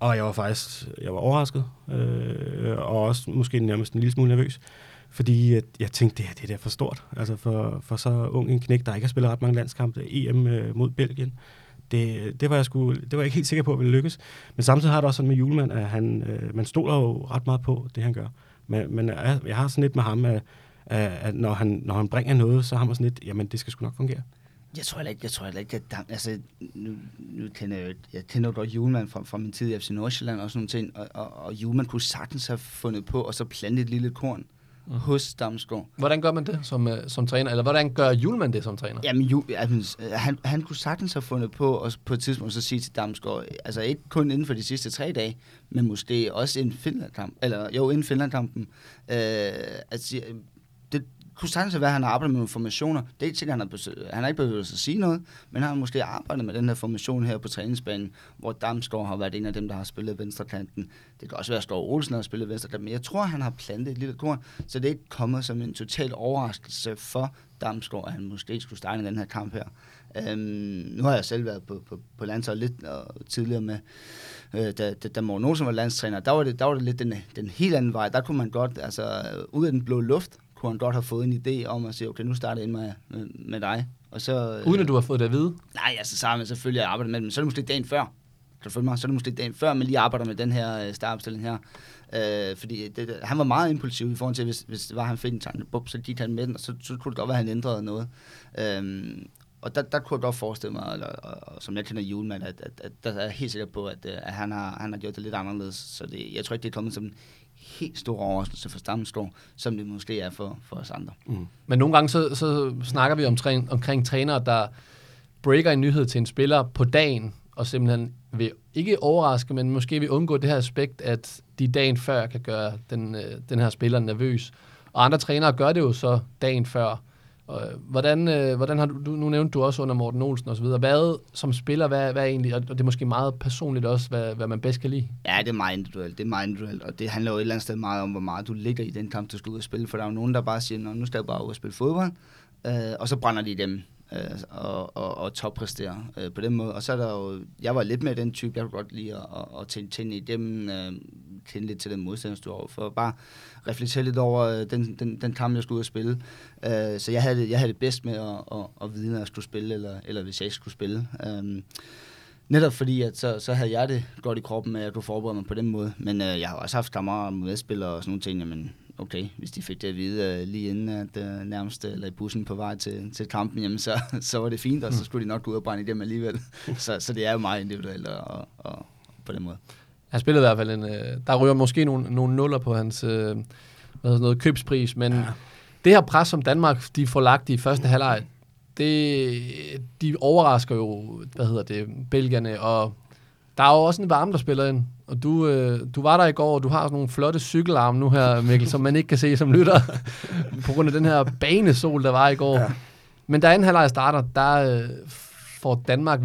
Og jeg var faktisk jeg var overrasket, øh, og også måske nærmest en lille smule nervøs. Fordi at jeg tænkte, det, her, det er for stort. Altså for, for så ung en knæk, der ikke har spillet ret mange landskampe, EM øh, mod Belgien. Det, det, var jeg sgu, det var jeg ikke helt sikker på, at ville lykkes. Men samtidig har det også sådan med Julemand, at han, øh, man stoler jo ret meget på det, han gør. Men, men jeg, jeg har sådan lidt med ham, at, at når, han, når han bringer noget, så har man sådan lidt, jamen det skal sgu nok fungere. Jeg tror heller ikke, jeg tror heller ikke, at der, altså, nu, nu kender jeg, jeg kender jo godt Julemand fra, fra min tid i FC Nordsjælland og sådan nogle ting, og, og, og Julemand kunne sagtens have fundet på, og så plante et lille korn mm. hos Damsgaard. Hvordan gør man det som, uh, som træner? Eller hvordan gør Julemand det som træner? Jamen, ju, altså, han, han kunne sagtens have fundet på at på et tidspunkt så sige til Damsgaard, altså ikke kun inden for de sidste tre dage, men måske også inden Finlandkamp, eller jo, inden Finlandkampen, øh, at sige, kunne sagtens være, at han har arbejdet med nogle formationer. Det er ikke sikkert, han har, han har ikke behøvet at sige noget, men han har måske arbejdet med den her formation her på træningsbanen, hvor Damsgaard har været en af dem, der har spillet venstrekanten. Det kan også være, at Stor Olsen har spillet venstrekanten, men jeg tror, han har plantet et lille korn, så det er ikke kommet som en total overraskelse for Damsgaard, at han måske skulle starte i den her kamp her. Øhm, nu har jeg selv været på, på, på landsholdet lidt og tidligere med, øh, da, da, da Morten Olsen var landstræner, der var det, der var det lidt den, den helt anden vej. Der kunne man godt, altså ud af den blå luft, kunne han godt have fået en idé om at sige, okay, nu starter jeg ind med, med, med dig. Og så, Uden at du har fået det at vide? Nej, altså så har man selvfølgelig arbejdet med det, men så er det måske dagen før. Kan du følge mig? Så er det måske dagen før, man lige arbejder med den her øh, startopstilling her. Øh, fordi det, han var meget impulsiv i forhold til, hvis, hvis det var, han fik en tanke, bup, så gik han med den, og så, så kunne det godt være, at han ændrede noget. Øh, og der, der kunne jeg godt forestille mig, eller, og, og, som jeg kender Julemand, at, at, at, der er jeg helt sikker på, at, at han, har, han har gjort det lidt anderledes. Så det, jeg tror ikke, det er kommet som helt stor overraskelse for Stamsgaard, som det måske er for, for os andre. Mm. Men nogle gange så, så snakker vi om træn, omkring trænere, der breaker en nyhed til en spiller på dagen, og simpelthen vil ikke overraske, men måske vil undgå det her aspekt, at de dagen før kan gøre den, øh, den her spiller nervøs. Og andre trænere gør det jo så dagen før. Og øh, hvordan, øh, hvordan har du, nu nævnte du også under Morten Olsen og så videre, hvad som spiller, hvad, hvad er egentlig, og det er måske meget personligt også, hvad, hvad man bedst kan lide? Ja, det er meget individuelt, det er meget individuelt, og det handler jo et eller andet sted meget om, hvor meget du ligger i den kamp, du skal ud og spille, for der er jo nogen, der bare siger, nu skal jeg bare ud og spille fodbold, øh, og så brænder de dem øh, og, og, og toppræstere øh, på den måde. Og så er der jo, jeg var lidt med den type, jeg kunne godt lide at, at, at tænde, tænde i dem, øh, kende lidt til den modstander, du over, for bare reflektere lidt over øh, den, den, den kamp, jeg skulle ud og spille. Øh, så jeg havde, det, jeg havde det bedst med at, at, at vide, når jeg skulle spille, eller, eller hvis jeg ikke skulle spille. Øh, Netop fordi, at så, så havde jeg det godt i kroppen med, at du forbereder mig på den måde. Men øh, jeg har også haft kammerater og medspillere og sådan nogle ting, men okay, hvis de fik det at vide uh, lige inden at uh, nærmest eller i bussen på vej til, til kampen, jamen så, <laughs> så var det fint, og så mm. skulle de nok gå ud og brænde dem alligevel. så, så det er jo meget individuelt og, og, og på den måde. Han spillede i hvert fald en... Uh, der ryger måske nogle, nogle nuller på hans uh, hvad hedder noget, købspris, men ja. det her pres, som Danmark de får lagt i første halvleg, det, de overrasker jo, hvad hedder det, belgierne, og der er jo også en varme, der spiller ind. Og du, øh, du var der i går, og du har sådan nogle flotte cykelarme nu her, Mikkel, som man ikke kan se som lytter, <laughs> på grund af den her banesol, der var i går. Ja. Men da anden halvleg starter, der øh, får Danmark,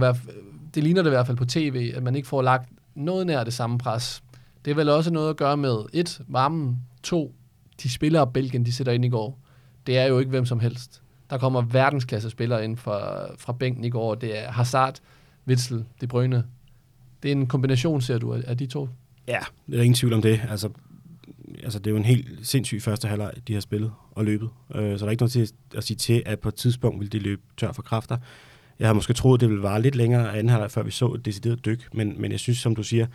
det ligner det i hvert fald på tv, at man ikke får lagt noget nær det samme pres. Det er vel også noget at gøre med, et, varmen, to, de spillere Belgien, de sætter ind i går. Det er jo ikke hvem som helst. Der kommer verdensklasse spillere ind fra, fra bænken i går. Det er Hazard, Witzel, De Bruyne, det er en kombination, ser du, af de to? Ja, der er ingen tvivl om det. Altså, altså det er jo en helt sindssyg første halvleg, de har spillet og løbet. Øh, så der er ikke noget til at sige til, at på et tidspunkt vil de løbe tør for kræfter. Jeg har måske troet, at det ville vare lidt længere anden halvleg, før vi så et decideret dyk, men, men jeg synes, som du siger,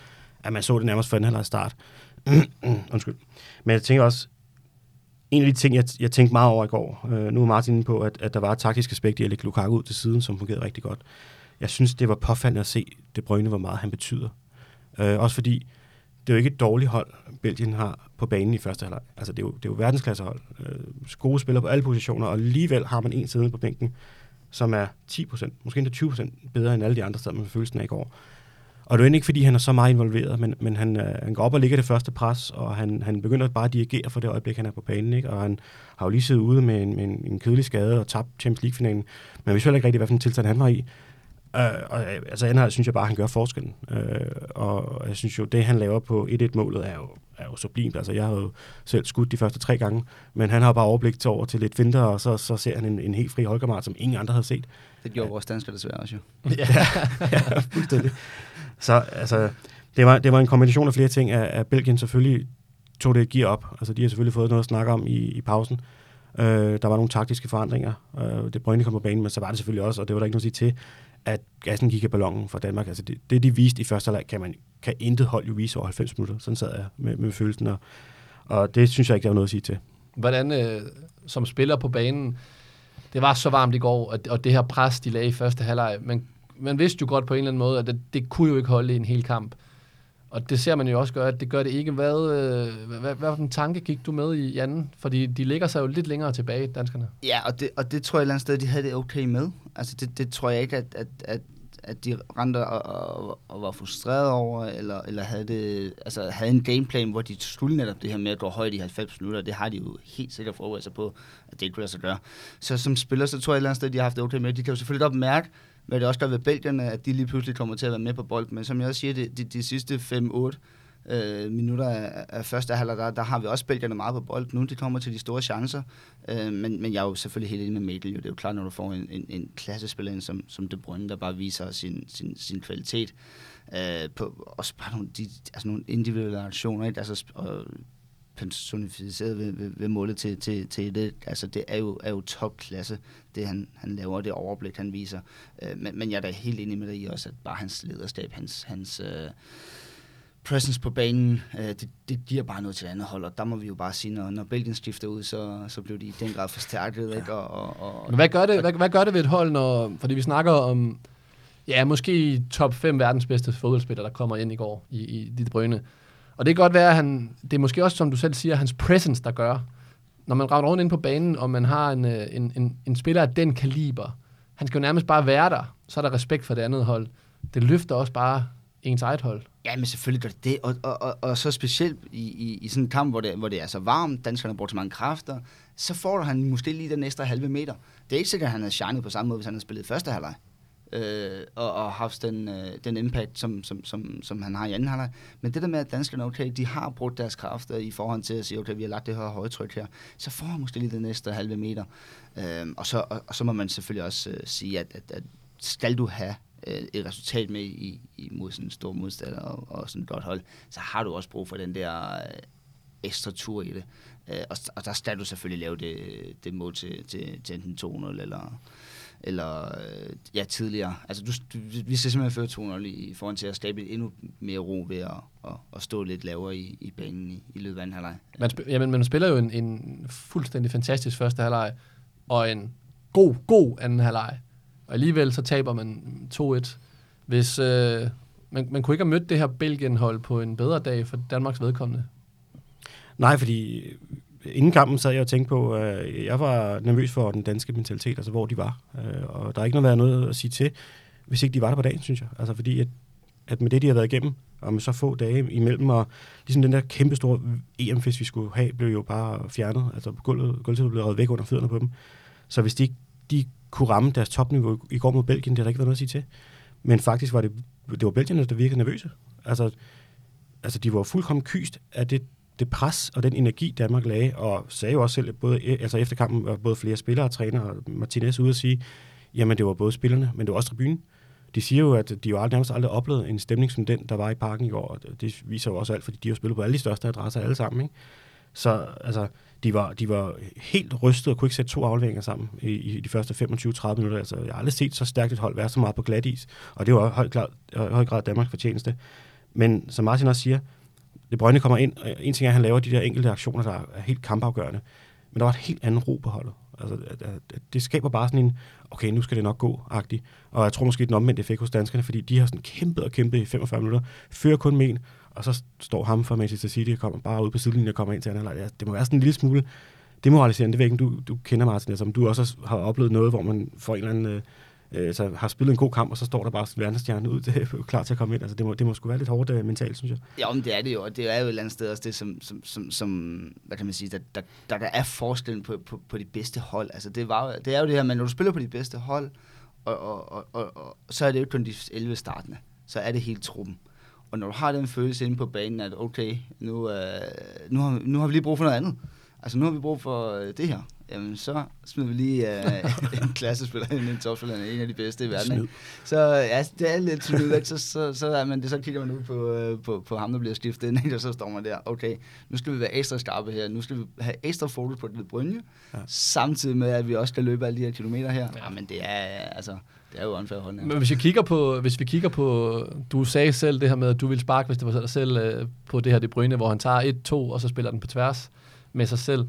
at man så det nærmest for anden halvleg start. <clears throat> Undskyld. Men jeg tænker også, en af de ting, jeg, jeg tænkte meget over i går, øh, nu er Martin på, at, at der var et taktisk aspekt i at lægge Lukaku ud til siden, som fungerede rigtig godt jeg synes, det var påfaldende at se det Bruyne, hvor meget han betyder. Øh, også fordi, det er jo ikke et dårligt hold, Belgien har på banen i første halvleg. Altså, det er jo, det er jo verdensklassehold. Øh, gode spillere på alle positioner, og alligevel har man en side på bænken, som er 10%, måske endda 20% bedre end alle de andre steder, man følelsen af i går. Og det er jo ikke, fordi han er så meget involveret, men, men han, øh, han går op og ligger det første pres, og han, han begynder bare at dirigere for det øjeblik, han er på banen. Ikke? Og han har jo lige siddet ude med en, med en, en kedelig skade og tabt Champions League-finalen, men vi vidste heller ikke rigtig, hvad tilstand han var i. Øh, og, altså, Anhalt synes jeg bare, at han gør forskellen. Øh, og jeg synes jo, det han laver på 1-1-målet er jo, er jo så blimt. Altså, jeg har jo selv skudt de første tre gange, men han har bare overblik til over til lidt vinter, og så, så ser han en, en helt fri Holgermart, som ingen andre havde set. Det gjorde vores danskere desværre også jo. <laughs> ja, ja, fuldstændig. Så altså, det var, det var en kombination af flere ting, at, at Belgien selvfølgelig tog det gear op. Altså, de har selvfølgelig fået noget at snakke om i, i pausen. Øh, der var nogle taktiske forandringer. Øh, det Brøgne kom på banen, men så var det selvfølgelig også, og det var der ikke noget at sige til, at gassen gik af ballonen for Danmark. Altså det, det, de viste i første halvleg, kan man kan intet hold jo vise over 90 minutter. Sådan sad jeg med, med følelsen, og, og det synes jeg ikke, der var noget at sige til. Hvordan, øh, som spiller på banen, det var så varmt i går, og, og det her pres, de lagde i første halvleg, men man vidste jo godt på en eller anden måde, at det, det kunne jo ikke holde i en hel kamp. Og det ser man jo også gøre, at det gør det ikke. Hvad, øh, hvad, hvad, hvad for en tanke gik du med i anden? Fordi de ligger sig jo lidt længere tilbage, danskerne. Ja, og det, og det tror jeg et eller andet sted, de havde det okay med. Altså det, det tror jeg ikke, at, at, at, at de rendte og, og, og var frustreret over, eller, eller havde, det, altså havde en gameplan, hvor de skulle netop det her med at gå højt i 90 minutter. Det har de jo helt sikkert forberedt sig på, at det ikke kunne lade sig gøre. Så som spiller, så tror jeg et eller andet sted, de har haft det okay med. De kan jo selvfølgelig godt mærke, hvad det også gør ved Belgierne, at de lige pludselig kommer til at være med på bolden. Men som jeg også siger, de, de, de sidste 5-8 øh, minutter af, af første halvleg, der, der har vi også Belgierne meget på bolden nu. De kommer til de store chancer. Øh, men, men jeg er jo selvfølgelig helt enig med Mikkel. Jo. Det er jo klart, når du får en, en, en klassespiller som, som De Bruyne, der bare viser sin, sin, sin kvalitet. Øh, på, også bare nogle, de, altså nogle individuelle aktioner. Ikke? Altså, og, personificeret ved, ved, ved målet til, til, til det. Altså, det er jo, er jo topklasse, det han, han laver, det overblik, han viser. Øh, men, men jeg er da helt enig med dig i også, at bare hans lederstab, hans, hans øh, presence på banen, øh, det, det giver bare noget til andet hold, og der må vi jo bare sige, når, når Belgien skifter ud, så, så blev de i den grad forstærket. Ja. Ikke? Og, og, og, Men hvad gør, det, hvad, hvad gør det ved et hold, når, fordi vi snakker om, ja, måske top 5 verdens bedste fodboldspillere, der kommer ind i går i, i dit brønde. Og det kan godt være, at han, det er måske også, som du selv siger, hans presence, der gør, når man rager rundt ind på banen, og man har en, øh, en, en, en spiller af den kaliber, han skal jo nærmest bare være der, så er der respekt for det andet hold. Det løfter også bare ens eget hold. Ja, men selvfølgelig gør det det, og, og, og, og så specielt i, i, i sådan en kamp, hvor det, hvor det er så varmt, danskerne har brugt så mange kræfter, så får han måske lige den næste halve meter. Det er ikke sikkert, at han havde shined på samme måde, hvis han havde spillet første halvleg øh, og, og haft den, øh, den impact, som, som, som, som han har i anden halvleg. Men det der med, at danskerne, okay, de har brugt deres kræfter i forhold til at sige, okay, vi har lagt det her højtryk her, så får han måske lige den næste halve meter. Øh, og, så, og, og så må man selvfølgelig også øh, sige, at, at, at skal du have øh, et resultat med i, i mod sådan en stor modstander og, og sådan et godt hold, så har du også brug for den der øh, ekstra tur i det. Øh, og, og der skal du selvfølgelig lave det, det mål til, til, til enten 2-0 eller, eller øh, ja, tidligere. Altså, du, du, vi skal simpelthen føre 2-0 i, forhold til at skabe endnu mere ro ved at, at, at stå lidt lavere i, i banen i, i løbet af en halvleg. Man, sp- jamen, man spiller jo en, en fuldstændig fantastisk første halvleg, og en god, god anden halvleg. Og alligevel så taber man 2-1. Hvis, øh, man, man kunne ikke have mødt det her Belgien-hold på en bedre dag for Danmarks vedkommende. Nej, fordi inden kampen sad jeg og tænkte på, at øh, jeg var nervøs for den danske mentalitet, altså hvor de var. Øh, og der er ikke noget, noget at sige til, hvis ikke de var der på dagen, synes jeg. Altså fordi, at, at med det, de har været igennem, og med så få dage imellem, og ligesom den der kæmpe store EM-fest, vi skulle have, blev jo bare fjernet. Altså gulvet, gulvet blev reddet væk under fødderne på dem. Så hvis de, de kunne ramme deres topniveau i går mod Belgien, det har der ikke været noget at sige til. Men faktisk var det, det var Belgierne, der virkede nervøse. Altså, altså de var fuldkommen kyst af det, det pres og den energi, Danmark lagde, og sagde jo også selv, både, altså efter kampen var både flere spillere og træner, og Martinez ude at sige, jamen det var både spillerne, men det var også tribunen. De siger jo, at de jo aldrig, nærmest aldrig oplevet en stemning som den, der var i parken i går, og det viser jo også alt, fordi de har spillet på alle de største adresser alle sammen. Ikke? Så altså, de var, de var helt rystet og kunne ikke sætte to afleveringer sammen i, i de første 25-30 minutter. Altså, jeg har aldrig set så stærkt et hold være så meget på glat is, og det var høj høj grad Danmarks fortjeneste. Men som Martin også siger, de Bruyne kommer ind, og en ting er, at han laver de der enkelte aktioner, der er helt kampafgørende. Men der var et helt andet ro på holdet. Altså, at, at, at det skaber bare sådan en, okay, nu skal det nok gå-agtig. Og jeg tror måske, den omvendte effekt hos danskerne, fordi de har sådan kæmpet og kæmpet i 45 minutter, fører kun med en, og så står ham fra Manchester City og kommer bare ud på sidelinjen og kommer ind til anden halvleg. Ja, det må være sådan en lille smule demoraliserende. Det ved jeg ikke, om du, du kender, Martin, altså, som du også har oplevet noget, hvor man får en eller anden... Øh, Øh, så har spillet en god kamp, og så står der bare sådan verdensstjerne ud, <laughs> det er klar til at komme ind. Altså, det må, det må sgu være lidt hårdt øh, mentalt, synes jeg. Ja, men det er det jo, og det er jo et eller andet sted også det, som, som, som, som hvad kan man sige, der, der, der, der er forskellen på, på, på de bedste hold. Altså, det, var, det er jo det her, men når du spiller på de bedste hold, og, og, og, og, og så er det jo kun de 11 startende, så er det hele truppen. Og når du har den følelse inde på banen, at okay, nu, øh, nu, har, nu har vi lige brug for noget andet. Altså nu har vi brug for øh, det her jamen så smider vi lige uh, <laughs> en klassespiller ind, en topspiller, en af de bedste i verden. Ikke? Så ja, det er lidt snyd, så, så, så, er man, det, så kigger man ud på, uh, på, på ham, der bliver skiftet ind, og så står man der, okay, nu skal vi være ekstra skarpe her, nu skal vi have ekstra fokus på det brynje, ja. samtidig med, at vi også skal løbe alle de her kilometer her. Ja, men det er, altså, det er jo unfair hold. Men hvis vi kigger på, hvis vi kigger på, du sagde selv det her med, at du vil sparke, hvis det var dig selv, uh, på det her De Bruyne, hvor han tager et, to, og så spiller den på tværs med sig selv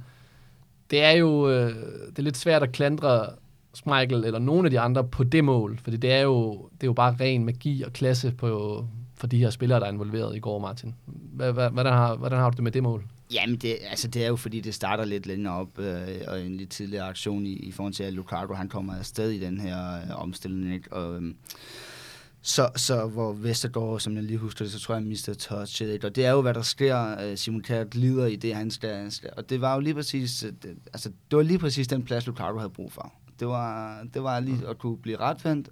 det er jo øh, det er lidt svært at klandre Schmeichel eller nogen af de andre på det mål, fordi det er jo, det er jo bare ren magi og klasse på, for de her spillere, der er involveret i går, Martin. Hvordan har, hvordan har du det med det mål? Jamen, det, altså, det er jo fordi, det starter lidt længere op, øh, og en lidt tidligere aktion i, i forhold til, at Lukaku han kommer afsted i den her øh, omstilling. Ikke? Og, øh, så, så hvor Vestergaard, som jeg lige husker det, så tror jeg, mister touch. Ikke? Og det er jo, hvad der sker. Øh, Simon Kjært lider i det, han skal, Og det var jo lige præcis, øh, det, altså, det var lige præcis den plads, Lukaku havde brug for. Det var, det var lige at kunne blive retvendt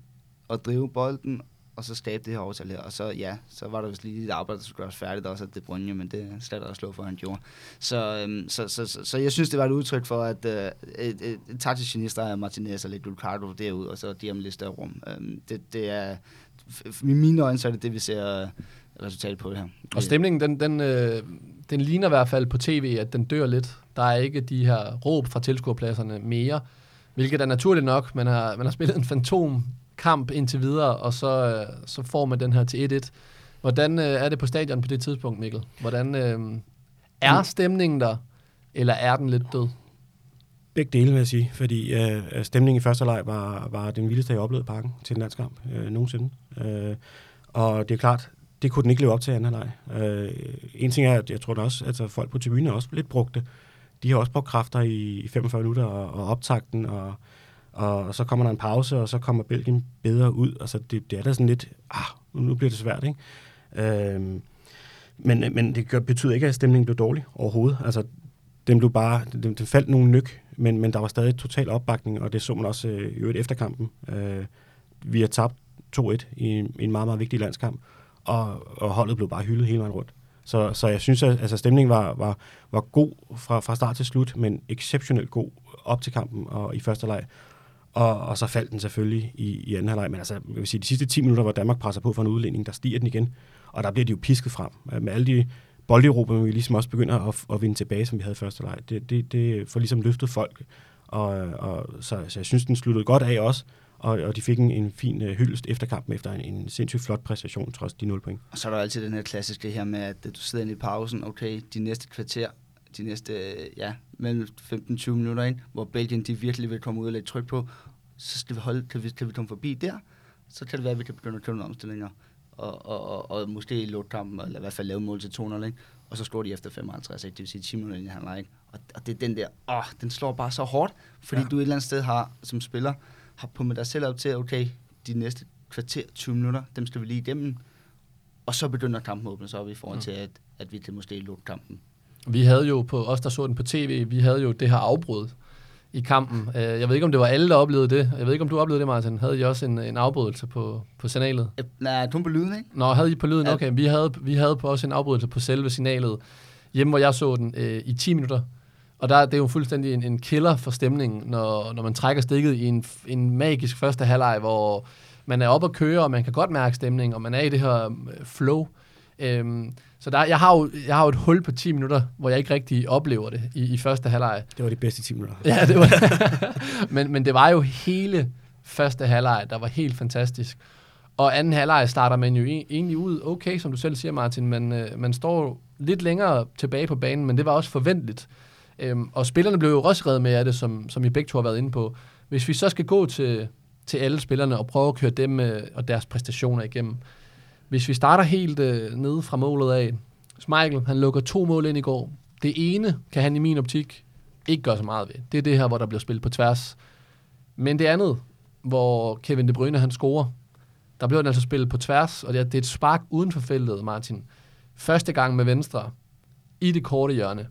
og drive bolden, og så skabe det her overtal her. Og så, ja, så var der vist lige et arbejde, der skulle gøres færdigt også, at det brunje, men det er slet at slå for, han gjorde. Så, øhm, så, så, så, så, jeg synes, det var et udtryk for, at øh, et, et, et taktisk genister er Martinez og lidt Lukaku derude, og så de om lidt større rum. Øhm, det, det er, i mine øjne, så er det det, vi ser øh, resultat på det her. Og stemningen, den, den, øh, den ligner i hvert fald på tv, at den dør lidt. Der er ikke de her råb fra tilskuerpladserne mere, hvilket er naturligt nok. Man har, man har spillet en fantomkamp indtil videre, og så, øh, så får man den her til 1-1. Hvordan øh, er det på stadion på det tidspunkt, Mikkel? Hvordan øh, er mm. stemningen der, eller er den lidt død? Begge dele, vil jeg sige, fordi øh, øh, stemningen i første leg var, var den vildeste, jeg oplevede i parken til en landskamp øh, nogensinde. Øh, og det er klart, det kunne den ikke leve op til i anden leg. Øh, en ting er, at jeg tror også, at altså, folk på tribunen også lidt brugte. De har også brugt kræfter i 45 minutter og, og optakten, og, og så kommer der en pause, og så kommer Belgien bedre ud. Altså, det, det er da sådan lidt, ah, nu bliver det svært, ikke? Øh, men, men det betyder ikke, at stemningen blev dårlig overhovedet. Altså, den blev bare, den, den faldt nogle nyk, men, men der var stadig total opbakning, og det så man også øh, i øvrigt efter kampen. Øh, vi har tabt 2-1 i en, en meget, meget vigtig landskamp, og, og holdet blev bare hyldet hele vejen rundt. Så, så jeg synes, at altså, stemningen var, var, var god fra, fra start til slut, men exceptionelt god op til kampen og i første leg. Og, og så faldt den selvfølgelig i, i anden halvleg. Men altså, jeg vil sige, de sidste 10 minutter, hvor Danmark presser på for en udlænding, der stiger den igen. Og der bliver de jo pisket frem. Med alle de Europa, men vi ligesom også begynder at, at vinde tilbage, som vi havde første leg. Det, det, det får ligesom løftet folk, og, og så, så jeg synes, den sluttede godt af også, og, og de fik en, en fin øh, hyldest efter kampen, efter en, en sindssygt flot præstation, trods de 0 point. Og så er der altid den her klassiske her med, at du sidder inde i pausen, okay, de næste kvarter, de næste, øh, ja, mellem 15-20 minutter ind, hvor Belgien de virkelig vil komme ud og lægge tryk på, så skal vi holde, kan vi, kan vi komme forbi der, så kan det være, at vi kan begynde at køre nogle omstillinger og, og, og, og måske lukke kampen, eller i hvert fald lave mål til 200, ikke? og så scorer de efter 55, ikke? det vil sige 10 minutter inden han ikke? Og, og det er den der, åh, den slår bare så hårdt, fordi ja. du et eller andet sted har, som spiller, har på med dig selv op til, okay, de næste kvarter, 20 minutter, dem skal vi lige igennem, og så begynder kampen at åbne sig op i forhold til, at, at vi kan måske lukke kampen. Vi havde jo, på os der så den på tv, vi havde jo det her afbrud, i kampen. Øh, jeg ved ikke, om det var alle, der oplevede det. Jeg ved ikke, om du oplevede det, Martin. Havde I også en, en afbrydelse på, på signalet? Nej, kun på lyden, ikke? Nå, havde I på lyden? Okay, vi havde, vi havde på også en afbrydelse på selve signalet, hjemme hvor jeg så den, øh, i 10 minutter. Og der, det er jo fuldstændig en, en killer for stemningen, når, når man trækker stikket i en, en magisk første halvleg, hvor man er oppe at køre, og man kan godt mærke stemning, og man er i det her øh, flow. Øhm, så der, jeg, har jo, jeg har jo et hul på 10 minutter, hvor jeg ikke rigtig oplever det i, i første halvleg. Det var de bedste 10 minutter. Ja, det var <laughs> men, men det var jo hele første halvleg, der var helt fantastisk. Og anden halvleg starter man jo egentlig ud okay, som du selv siger, Martin. Man, øh, man står lidt længere tilbage på banen, men det var også forventeligt. Øhm, og spillerne blev jo også reddet med af det, som, som I begge to har været inde på. Hvis vi så skal gå til, til alle spillerne og prøve at køre dem øh, og deres præstationer igennem, hvis vi starter helt øh, nede fra målet af, Michael, han lukker to mål ind i går. Det ene kan han i min optik ikke gøre så meget ved. Det er det her, hvor der bliver spillet på tværs. Men det andet, hvor Kevin De Bruyne han scorer, der bliver den altså spillet på tværs, og det er, det er et spark uden for feltet, Martin. Første gang med venstre, i det korte hjørne.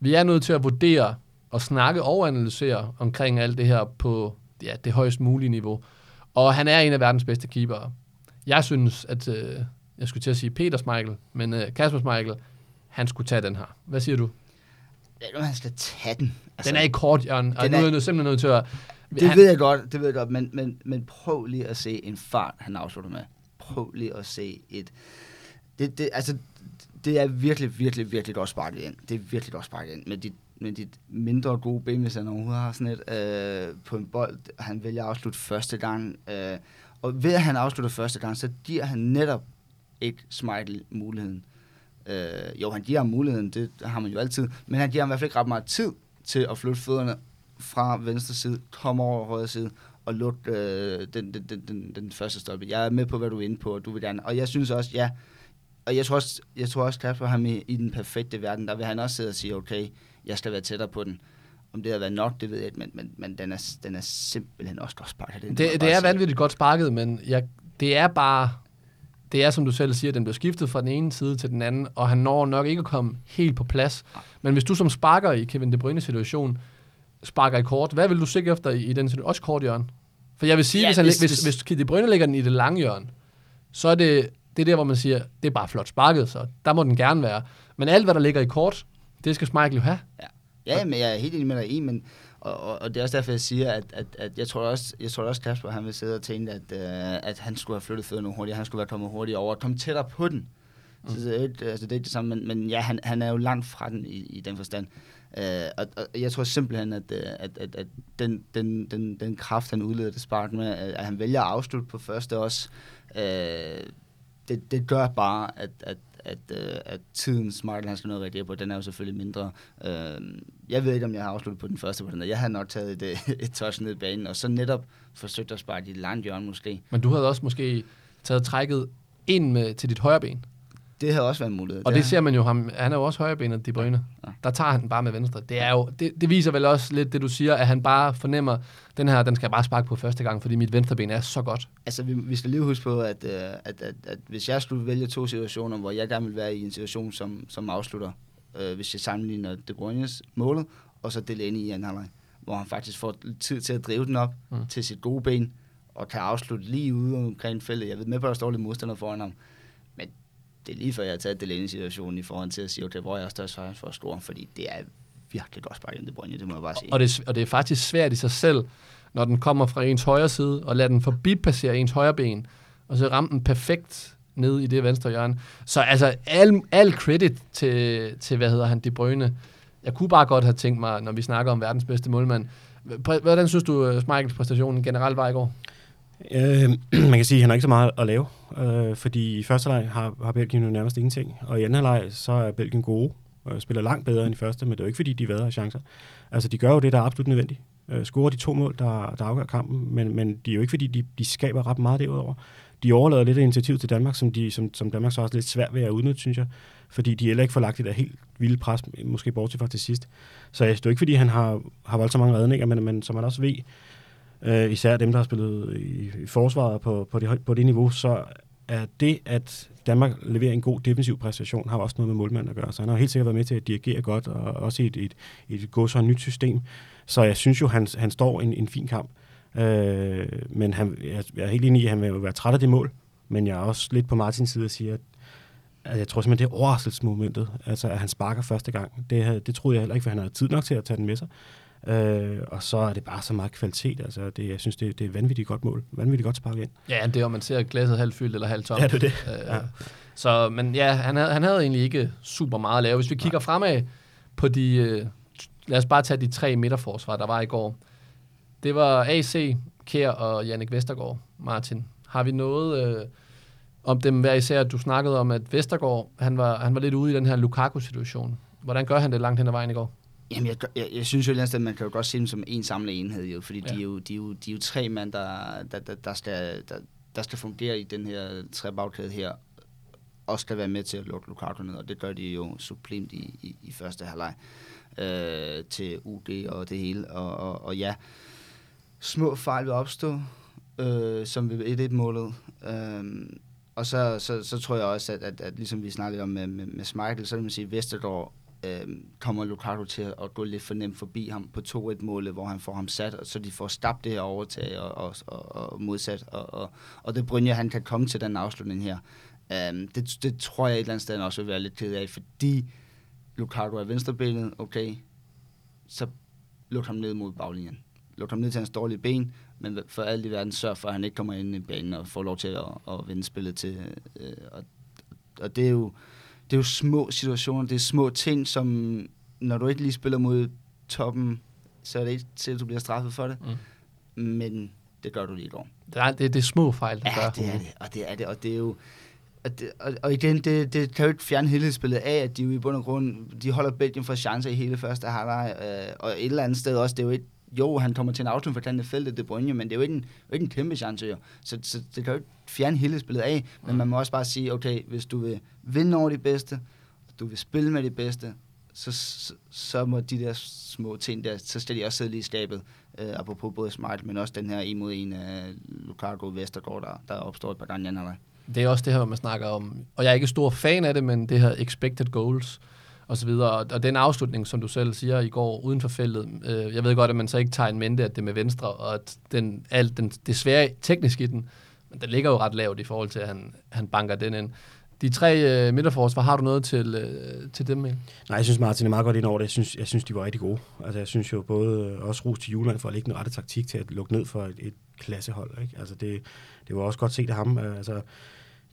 Vi er nødt til at vurdere og snakke og analysere omkring alt det her på ja, det højst mulige niveau. Og han er en af verdens bedste keepere. Jeg synes, at, øh, jeg skulle til at sige Peter Michael, men øh, Kasper Michael, han skulle tage den her. Hvad siger du? Ved, han skal tage den. Altså, den er i kort hjørne, og den nu er- er jeg simpelthen nødt til at... Det han, ved jeg godt, det ved jeg godt, men, men, men prøv lige at se en fart, han afslutter med. Prøv lige at se et... Det, det, altså, det er virkelig, virkelig, virkelig godt sparket ind. Det er virkelig godt sparket ind med dit, med dit mindre gode ben, hvis han overhovedet har sådan et, øh, på en bold. Han vælger at afslutte første gang. Øh, og ved at han afslutter første gang, så giver han netop ikke Smeichel muligheden. Øh, jo, han giver ham muligheden, det har man jo altid, men han giver ham i hvert fald ikke ret meget tid til at flytte fødderne fra venstre side, komme over højre side og lukke øh, den, den, den, den, den første stolpe. Jeg er med på, hvad du er inde på, og du vil gerne. Og jeg synes også, ja, og jeg tror også, jeg tror også Kasper, ham i, i den perfekte verden, der vil han også sidde og sige, okay, jeg skal være tættere på den. Om det har været nok, det ved jeg ikke, men, men, men den, er, den er simpelthen også godt sparket. det, bare det er vanvittigt godt sparket, men jeg, det er bare... Det er, som du selv siger, den bliver skiftet fra den ene side til den anden, og han når nok ikke at komme helt på plads. Men hvis du som sparker i Kevin De Bruyne situation, sparker i kort, hvad vil du sigte efter i, i den situation? Også kort hjørne. For jeg vil sige, Ja, hvis, han, hvis, hvis- hvis De Bruyne lægger den i det lange hjørne, så er det, det er der, hvor man siger, det er bare flot sparket, så der må den gerne være. Men alt, hvad der ligger i kort, det skal Schmeichel jo have. Ja, men jeg er helt enig med dig i, men og, og, og det er også derfor, jeg siger, at, at, at jeg tror også, jeg tror også Kasper, han vil sidde og tænke, at, øh, at han skulle have flyttet fødderne hurtigere, han skulle være kommet hurtigere over, og komme tættere på den. Mm. Så det er, ikke, altså, det er ikke det samme, men, men ja, han, han er jo langt fra den i, i den forstand. Øh, og, og, jeg tror simpelthen, at, øh, at, at, at den, den, den, den kraft, han udleder det spark med, at at han vælger at afslutte på første også, øh, det, det gør bare, at, at, at, øh, at tiden smart, han skal noget reagere på, den er jo selvfølgelig mindre. Øh, jeg ved ikke, om jeg har afsluttet på den første på den der. Jeg havde nok taget et, øh, <laughs> et touch ned i banen, og så netop forsøgt at sparke dit langt hjørne måske. Men du havde også måske taget trækket ind med, til dit højre ben. Det havde også været en mulighed. Og det har- ser man jo ham, han er jo også højrebenet, De Bruyne. Ja. Der tager han bare med venstre. Det, er jo, det, det viser vel også lidt det, du siger, at han bare fornemmer, den her, den skal jeg bare sparke på første gang, fordi mit venstre ben er så godt. Altså, vi, vi skal lige huske på, at, øh, at, at, at hvis jeg skulle vælge to situationer, hvor jeg gerne vil være i en situation, som, som afslutter, øh, hvis jeg sammenligner De Bruynes målet, og så Delaney i anden halvleg, hvor han faktisk får tid til at drive den op Mm. til sit gode ben, og kan afslutte lige ude omkring feltet. Jeg ved med på, at der står lidt modstander foran ham, det er lige før, jeg har taget Delaney-situationen i forhold til at sige, okay, hvor er jeg størst faktisk for at score, fordi det er virkelig godt sparket ind, De Bruyne, det må jeg bare sige. Og det, og det er faktisk svært i sig selv, når den kommer fra ens højre side, og lader den forbipassere ens højre ben, og så ramme den perfekt ned i det venstre hjørne. Så altså, al, al credit til, til, hvad hedder han, De Bruyne. Jeg kunne bare godt have tænkt mig, når vi snakker om verdens bedste målmand, hvordan synes du, øh, Michaels præstationen generelt var i går? Øh, <clears throat> man kan sige, at han har ikke så meget at lave, øh, fordi i første leg har, har Belgien jo nærmest ingenting, og i anden leg så er Belgien gode, og spiller langt bedre end i første, men det er jo ikke fordi, de har chancer. Altså, de gør jo det, der er absolut nødvendigt. Øh, scorer de to mål, der, der afgør kampen, men, men det er jo ikke fordi, de, de skaber ret meget derudover. De overlader lidt af initiativ til Danmark, som, de, som, som Danmark så også er lidt svært ved at udnytte, synes jeg, fordi de heller ikke får lagt det der helt vilde pres, måske bortset fra til sidst. Så jeg, det er jo ikke fordi, han har, har voldsomt mange redninger, men, men som man også ved, øh, især dem, der har spillet i, i forsvaret på, på, det, på det niveau, så er det, at Danmark leverer en god defensiv præstation, har også noget med målmanden at gøre. Så han har helt sikkert været med til at dirigere godt, og også i et, et, et gå så nyt system. Så jeg synes jo, han, han står en, en fin kamp. Øh, men han, jeg, jeg er helt enig i, at han vil være træt af det mål. Men jeg er også lidt på Martins side og siger, at, at jeg tror simpelthen, det er overraskelsesmomentet. Altså, at han sparker første gang. Det, havde- det troede jeg heller ikke, for han havde tid nok til at tage den med sig. Øh, og så er det bare så meget kvalitet. Altså, det, jeg synes, det, det er et vanvittigt godt mål. Vanvittigt godt sparket ind. Ja, det er, om man ser glasset halvt fyldt eller halvt tomt. Ja, det er det. Øh, Ja. Så, men ja, han havde, han havde egentlig ikke super meget at lave. Hvis vi kigger fremad på de, øh, lad os bare tage de tre midterforsvar, der var i går. Det var AC, Kær og Jannik Vestergaard, Martin. Har vi noget øh, om dem hver især? Du snakkede om, at Vestergaard, han var, han var lidt ude i den her Lukaku-situation. Hvordan gør han det langt hen ad vejen i går? Jamen, jeg, jeg, jeg synes jo et eller andet sted, man kan jo godt se dem som en samlet enhed, jo, fordi ja. De, er jo, de, er jo, de er jo tre mand, der, der, der, der, skal, der, der skal fungere i den her trebagkæde her. også skal være med til at lukke Lukaku ned, og det gør de jo sublimt i, i, i første halvleg øh, til UG og det hele. Og, og, og ja, små fejl vil opstå, øh, som ved 1-1-målet. Øh, og så, så, så tror jeg også, at, at, at ligesom vi snakkede om med, med, med Schmeichel, så vil man sige, at Vestergaard øh, kommer Lukaku til at gå lidt for nemt forbi ham på 2-1-målet, hvor han får ham sat, og så de får stabt det her overtag og, og, og, og modsat. Og, og, og det Brynje, han kan komme til den afslutning her. Øh, det, det tror jeg et eller andet sted også vil være lidt ked af, fordi Lukaku er venstrebenet, okay, så luk ham ned mod baglinjen. Luk ham ned til hans dårlige ben, men for alt i verden sørg for, at han ikke kommer ind i banen og får lov til at, at vende spillet til. Øh, og, og det er jo det er jo små situationer, det er små ting, som når du ikke lige spiller mod toppen, så er det ikke til, at du bliver straffet for det. Mm. Men det gør du lige i går. Det er, det, det er små fejl, der ja, gør. det er det, og det er det, og det er jo... Og, det, og, og igen, det, det kan jo ikke fjerne helhedsspillet af, at de jo i bund og grund, de holder Belgien for chancer i hele første halvleg, øh, og et eller andet sted også, det er jo ikke, jo, han kommer til en af feltet, det Brynje, men det er jo ikke en, ikke en kæmpe chance, jo. Så, så det kan jo ikke fjerne helhedsspillet af, men mm. man må også bare sige, okay, hvis du vil vinde over de bedste, du vil spille med de bedste, så, så, så må de der små ting der, så skal de også sidde lige i skabet, øh, apropos både Smart, men også den her en mod en af Lukaku Vestergaard, der, der opstår et par gange i anden Det er også det her, man snakker om, og jeg er ikke stor fan af det, men det her expected goals, og så videre. Og, og den afslutning, som du selv siger i går, uden for feltet, øh, jeg ved godt, at man så ikke tager en mente, at det er med venstre, og at den, alt den, det svære teknisk i den, men den ligger jo ret lavt i forhold til, at han, han banker den ind. De tre øh, midterforsvar, har du noget til, øh, til dem med? Nej, jeg synes Martin er meget godt ind over det. Jeg synes, jeg synes de var rigtig gode. Altså, jeg synes jo både øh, også Rus til Julen for at lægge den rette taktik til at lukke ned for et, et klassehold. Ikke? Altså, det, det var også godt set af ham. Øh, altså,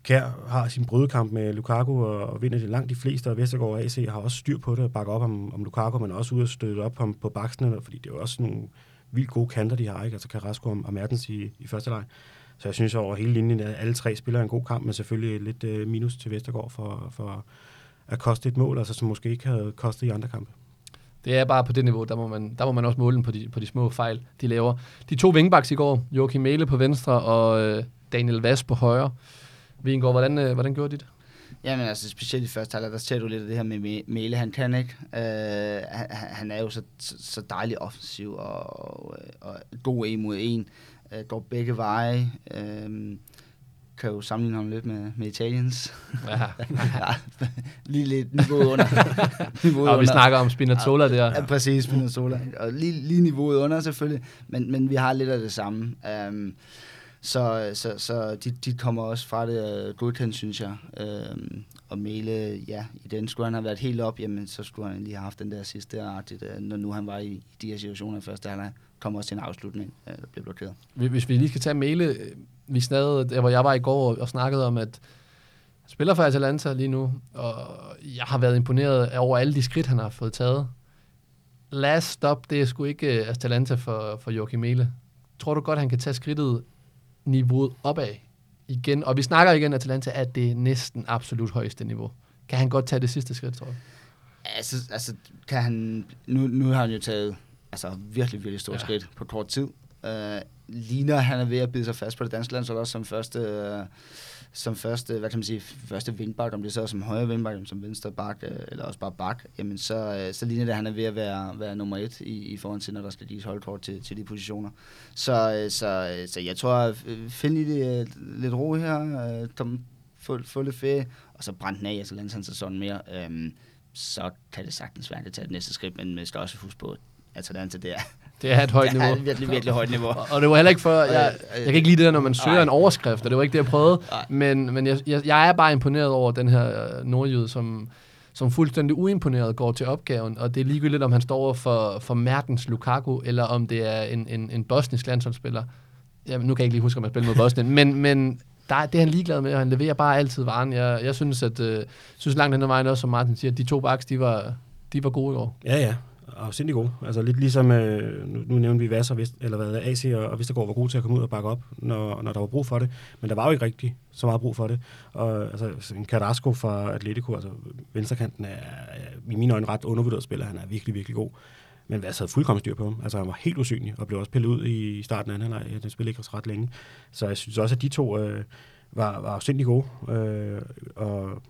Kær har sin brydekamp med Lukaku og, og vinder det langt de fleste, og Vestergaard AC har også styr på det og bakker op om, om Lukaku, men også ud og støtte op om, på baksene, fordi det er jo også nogle vildt gode kanter, de har, ikke? altså Carrasco og, og Mertens i, i første leg. Så jeg synes over hele linjen, at alle tre spiller en god kamp, men selvfølgelig lidt øh, minus til Vestergaard for, for at koste et mål, altså som måske ikke havde kostet i andre kampe. Det er bare på det niveau, der må man, der må man også måle på de, på de små fejl, de laver. De to vingbaks i går, Joachim Mæle på venstre og øh, Daniel Vass på højre. Vingård, hvordan, øh, hvordan gjorde de det? Jamen altså, specielt i første halvleg, der ser du lidt af det her med Mæle. Han kan ikke. Øh, han, han er jo så, så dejlig offensiv og, og, og god en mod en. Øh, går begge veje. Øh, kan jo sammenligne ham lidt med, med Italiens. Ja. <laughs> ja. lige lidt niveauet under. <laughs> niveauet og vi under. snakker om Spinazzola der. Ja, præcis, Spinazzola. Og lige, lige niveauet under selvfølgelig, men, men vi har lidt af det samme. Um, så, så, så de, de kommer også fra det øh, godkendt, synes jeg. Øhm, og Mele, ja, i den skulle han have været helt op, jamen så skulle han lige have haft den der sidste artigt, når nu han var i, i de her situationer i første halvleg. Kom også til en afslutning, øh, der blev blokeret. Hvis vi lige skal tage Mele, vi snakkede, der hvor jeg var i går og, og snakkede om, at spiller for Atalanta lige nu, og jeg har været imponeret over alle de skridt, han har fået taget. Last stop, det er sgu ikke øh, Atalanta for, for Joachim Mele. Tror du godt, han kan tage skridtet niveauet opad igen? Og vi snakker igen, at Atalanta er det næsten absolut højeste niveau. Kan han godt tage det sidste skridt, tror jeg? Altså, altså kan han... Nu, nu har han jo taget altså, virkelig, virkelig store ja. skridt på kort tid. Uh, ligner, han er ved at bide sig fast på det danske land, så også som første, uh, som første, hvad kan man sige, første vindbak, om det så er som højre vindbak, som venstre bak, øh, eller også bare bak, jamen så, øh, så ligner det, at han er ved at være, være nummer et i, i forhold til, når der skal gives holdkort til, til de positioner. Så, øh, så, så jeg tror, at finde i det lidt ro her, kom, få, få lidt ferie, og så brænde den af, og så lande han sæsonen mere. Øhm, så kan det sagtens være, at det tager det næste skridt, men man skal også huske på, at Atalanta, det er, det er et højt niveau. Det er et virkelig, virkelig højt niveau. og det var heller ikke for, jeg, jeg kan ikke lide det der, når man søger en overskrift, og det var ikke det, jeg prøvede. Men, men jeg, jeg, jeg er bare imponeret over den her øh, nordjyde, som, som fuldstændig uimponeret går til opgaven, og det er ligegyldigt, om han står for, for Mertens Lukaku, eller om det er en, en, en bosnisk landsholdsspiller. Ja, nu kan jeg ikke lige huske, om han spiller mod Bosnien, men, men der, det er han ligeglad med, og han leverer bare altid varen. Jeg, jeg synes, at øh, synes langt hen ad vejen også, som Martin siger, at de to baks, de var, de var gode i år. Ja, ja og sindssygt gode. Altså lidt ligesom, øh, nu, nu nævnte vi Vasser, Vest, eller hvad, AC og, og Vestergaard var gode til at komme ud og bakke op, når, når der var brug for det. Men der var jo ikke rigtig så meget brug for det. Og altså, en Carrasco fra Atletico, altså venstrekanten, er, i mine øjne ret undervurderet spiller. Han er virkelig, virkelig god. men Vasser havde fuldkommen styr på ham. Altså han var helt usynlig, og blev også pillet ud i starten af anden halvleg. Den spillede ikke ret længe. Så jeg synes også, at de to øh, var, var sindssygt gode. Øh, og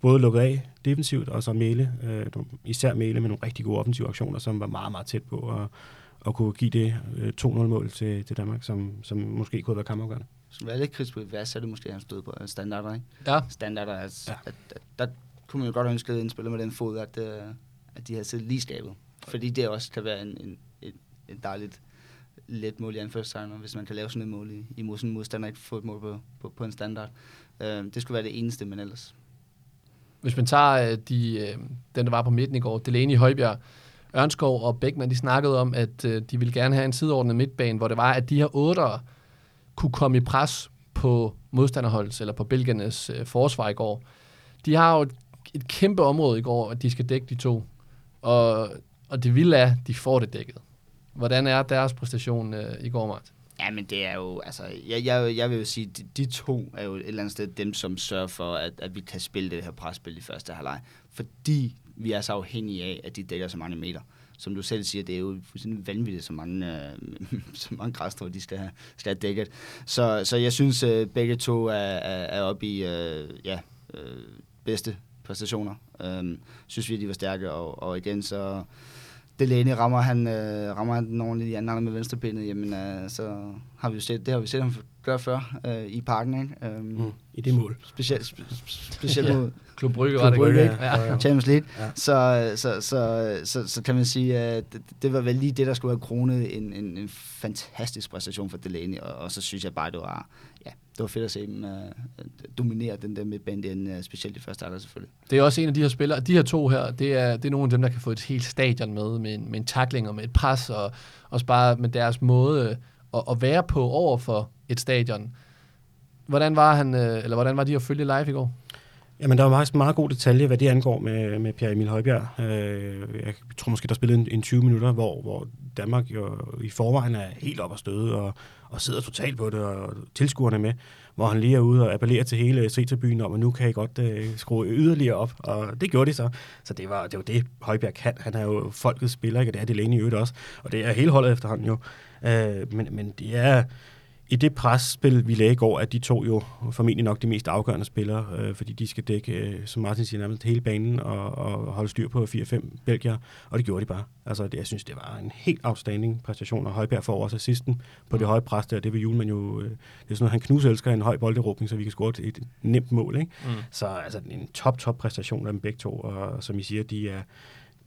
både lukket af defensivt, og så Mæle, øh, især Mæle med nogle rigtig gode offensive aktioner, som var meget, meget tæt på at, at kunne give det øh, 2-0-mål til, til Danmark, som, som måske kunne have været kampafgørende. Så var lidt kritisk på Vass, så er det måske, han stod på standarder, ikke? Ja. Standarder, altså, Ja. at, at, der kunne man jo godt ønske en spiller med den fod, at, øh, at de havde siddet lige skabet. Fordi det også kan være en, en, en, en dejligt let mål i anførselstegnet, hvis man kan lave sådan et mål i, imod sådan en modstander, ikke få et mål på, på, på en standard. Øh, det skulle være det eneste, men ellers. Hvis man tager øh, de, øh, den, der var på midten i går, Delaney, Højbjerg, Ørnskov og Bækman, de snakkede om, at øh, de ville gerne have en sideordnet midtbane, hvor det var, at de her otter kunne komme i pres på modstanderholdet, eller på Belgiernes øh, forsvar i går. De har jo et, et kæmpe område i går, at de skal dække de to. Og, og det vilde er, at de får det dækket. Hvordan er deres præstation øh, i går, Mart? Ja, men det er jo, altså, jeg, jeg, jeg vil jo sige, de, de to er jo et eller andet sted dem, som sørger for, at, at vi kan spille det her presspil i første halvleg. Fordi vi er så afhængige af, at de dækker så mange meter. Som du selv siger, det er jo fuldstændig vanvittigt, så mange, øh, <laughs> så mange græstrå, de skal have, skal have dækket. Så, så jeg synes, øh, begge to er, er, er oppe i øh, ja, øh, bedste præstationer. Øh, synes vi, de var stærke, og, og igen så... Delaney rammer han, øh, rammer han den ordentligt i anden med venstrebenet, jamen øh, så har vi jo set, det har vi set ham gøre før øh, i parken, ikke? Um, Mm, I det mål. Specielt, spe, specielt Ja. mod Klub Brygge, Klub var det Brygge, ikke? ja. Ja. Champions League. Ja. Så, så, så, så, så kan man sige, at det, det var vel lige det, der skulle have kronet en, en, en fantastisk præstation for Delaney, og, og så synes jeg bare, det var, ja, det var fedt at se dem uh, dominere den der midtbane, uh, specielt i første halvleg selvfølgelig. Det er også en af de her spillere, de her to her, det er, det er nogle af dem, der kan få et helt stadion med, med en, med en tackling og med et pres, og også bare med deres måde at, at være på over for et stadion. Hvordan var, han, øh, eller hvordan var de at følge live i går? Jamen, der var faktisk meget god detalje, hvad det angår med, med Pierre Emil Højbjerg. Øh, jeg tror måske, der spillede en, en 20 minutter, hvor, hvor Danmark jo i forvejen er helt op at støde og, og sidder totalt på det, og tilskuerne med, hvor han lige er ude og appellerer til hele C-tribunen om, at nu kan I godt øh, skrue yderligere op, og det gjorde de så. Så det var det, var det Højbjerg kan. Han er jo folkets spiller, ikke? og det er Delaney i øvrigt også, og det er hele holdet efterhånden jo. Øh, men, men det er i det presspil, vi lagde i går, at de to jo formentlig nok de mest afgørende spillere, øh, fordi de skal dække, øh, som Martin siger, nærmest hele banen og, og holde styr på 4-5 belgier, og det gjorde de bare. Altså, det, jeg synes, det var en helt outstanding præstation, og Højberg får også assisten på det høje pres der, det vil Julemand jo, øh, det er sådan noget, han knuselsker en høj bolderobning, så vi kan score et, et nemt mål, ikke? Mm. Så altså, en top, top præstation af dem begge to, og som I siger, de er,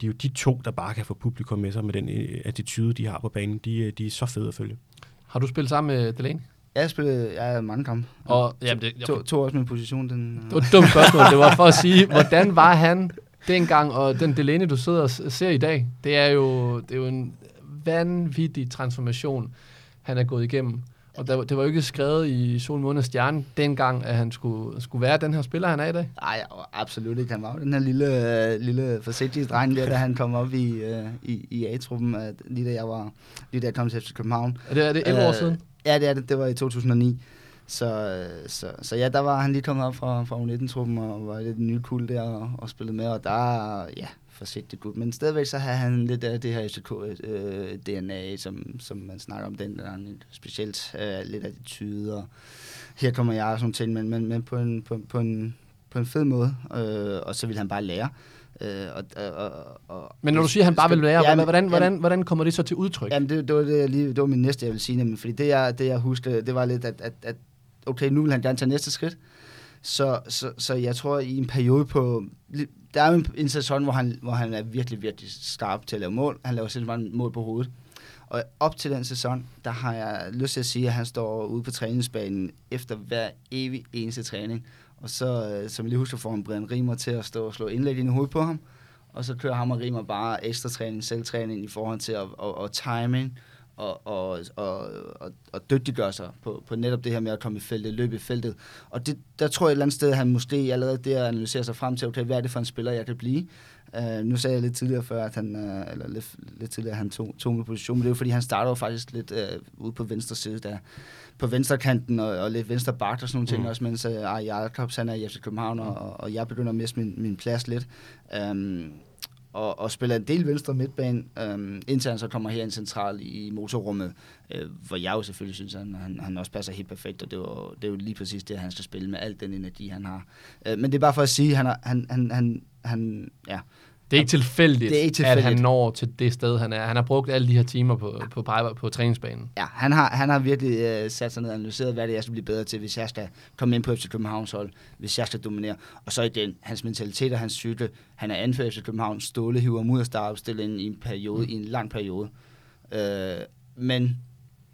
de er jo de to, der bare kan få publikum med sig med den øh, attitude, de har på banen. De, øh, de er så fede at følge. Har du spillet sammen med Delaney? Jeg har spillet jeg har mange kampe. Og, jamen, det, to, to også min position. Den, Det var et dumt spørgsmål. Det var for at sige, hvordan var han dengang, og den Delaney, du sidder og ser i dag, det er jo, det er jo en vanvittig transformation, han er gået igennem. Og der, det var jo ikke skrevet i Sol, Måne og Stjerne dengang, at han skulle, skulle være den her spiller, han er i dag. Nej, absolut ikke. Han var jo den her lille, øh, lille forsigtige dreng der, da han kom op i, øh, i, i A-truppen, at lige da jeg var, lige da jeg kom til FC København. Er det, er det 11 år Øh, siden? Ja, det er det. Det var i 2009. Så, øh, så, så ja, der var han lige kommet op fra, fra U19-truppen og var lidt en ny kul der og, og spillede med, og der, ja, forsigtigt godt. Men stadigvæk så havde han lidt af det her FCK-DNA, som, som man snakker om den der, specielt øh, lidt attitude, og her kommer jeg og sådan ting, men, men, men på, en, på, på, en, på en fed måde, øh, og så vil han bare lære. Øh, og, og, og, Men når du siger, at han bare vil lære, Ja, men- hvordan, jamen- hvordan, hvordan kommer det så til udtryk? Jamen, det, det, var det, lige, det var min næste, jeg vil sige, nemlig, fordi det jeg, det, jeg husker, det var lidt, at, at, at okay, nu vil han gerne tage næste skridt. Så, så, så jeg tror, i en periode på... Der er jo en, en sæson, hvor han, hvor han er virkelig, virkelig skarp til at lave mål. Han laver selv mange mål på hovedet. Og op til den sæson, der har jeg lyst til at sige, at han står ude på træningsbanen efter hver evig eneste træning. Og så, øh, som jeg lige husker, får han Brian Rimer til at stå og slå indlæg ind i hovedet på ham. Og så kører ham og Rimer bare ekstra træning, selvtræning i forhold til at, og, og timing og, og, og, og, og dygtiggøre sig på, på netop det her med at komme i feltet, løbe i feltet. Og det, der tror jeg et eller andet sted, at han måske allerede der analyserer sig frem til, okay, hvad er det for en spiller, jeg kan blive? Uh, nu sagde jeg lidt tidligere før, at han, uh, eller lidt, lidt tidligere, at han tog, tog med position, men det er jo fordi, han starter jo faktisk lidt uh, ude på venstre side, der, på venstre kanten og, og lidt venstre bak og sådan nogle ting Mm. også, mens uh, Ari Jacobs, han er i FC København, og, og jeg begynder at miste min, min plads lidt. Um, og, og spiller en del venstre midtbane, øhm, indtil han så kommer her ind central i motorrummet, øh, hvor jeg jo selvfølgelig synes, at han, han, han også passer helt perfekt, og det, var, det er jo lige præcis det, han skal spille med al den energi, han har. Øh, men det er bare for at sige, at han, han, han, han, han ja, det er ikke tilfældigt, Det er ikke at tilfældigt. han når til det sted, han er. Han har brugt alle de her timer på, på, på, på træningsbanen. ja, han, har, han har virkelig øh, sat sig ned og analyseret, hvad det er, jeg skal blive bedre til, hvis jeg skal komme ind på FC Københavns hold, hvis jeg skal dominere. Og så igen, hans mentalitet og hans cykle. Han er anført FC København, Ståle hiver ham ud af startopstillingen i en periode, mm. i en lang periode. Øh, men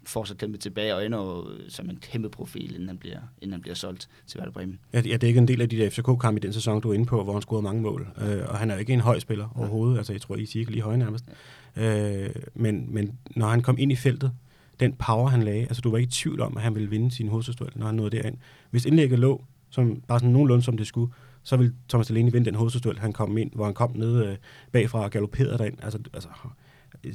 får så kæmpe tilbage og ender jo som en kæmpe profil, inden han bliver, inden han bliver solgt til Werder Bremen. Ja, ja, det er ikke en del af de der FCK-kampe i den sæson, du er inde på, hvor han scorede mange mål. Øh, og han er jo ikke en høj spiller overhovedet. Altså, jeg tror, I siger lige høj nærmest. Øh, men, men når han kom ind i feltet, den power, han lagde, altså du var ikke i tvivl om, at han ville vinde sin hovedstødstuel, når han nåede derind. Hvis indlægget lå, som, bare sådan nogenlunde som det skulle, så ville Thomas Delaney vinde den hovedstødstuel, han kom ind, hvor han kom ned øh, bagfra og galopperede derind. Altså, altså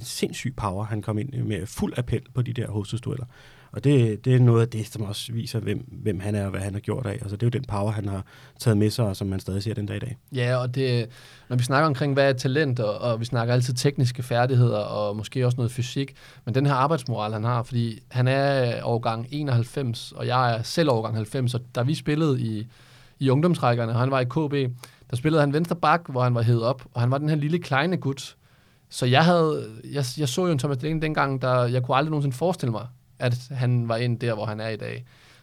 sindssyg power, han kom ind med fuld appel på de der hovedstødstueller. Og det, det er noget af det, som også viser, hvem, hvem han er og hvad han har gjort af. Altså, det er jo den power, han har taget med sig, og som man stadig ser den dag i dag. Ja, og det, når vi snakker omkring, hvad er talent, og, og vi snakker altid tekniske færdigheder, og måske også noget fysik, men den her arbejdsmoral, han har, fordi han er årgang 91, og jeg er selv årgang 90, og da vi spillede i, i ungdomsrækkerne, og han var i KB, der spillede han venstre bak, hvor han var hævet op, og han var den her lille kleine gut. Så jeg havde, jeg, jeg så jo en Thomas Delaney dengang, der jeg kunne aldrig nogensinde forestille mig, at han var ind der, hvor han er i dag.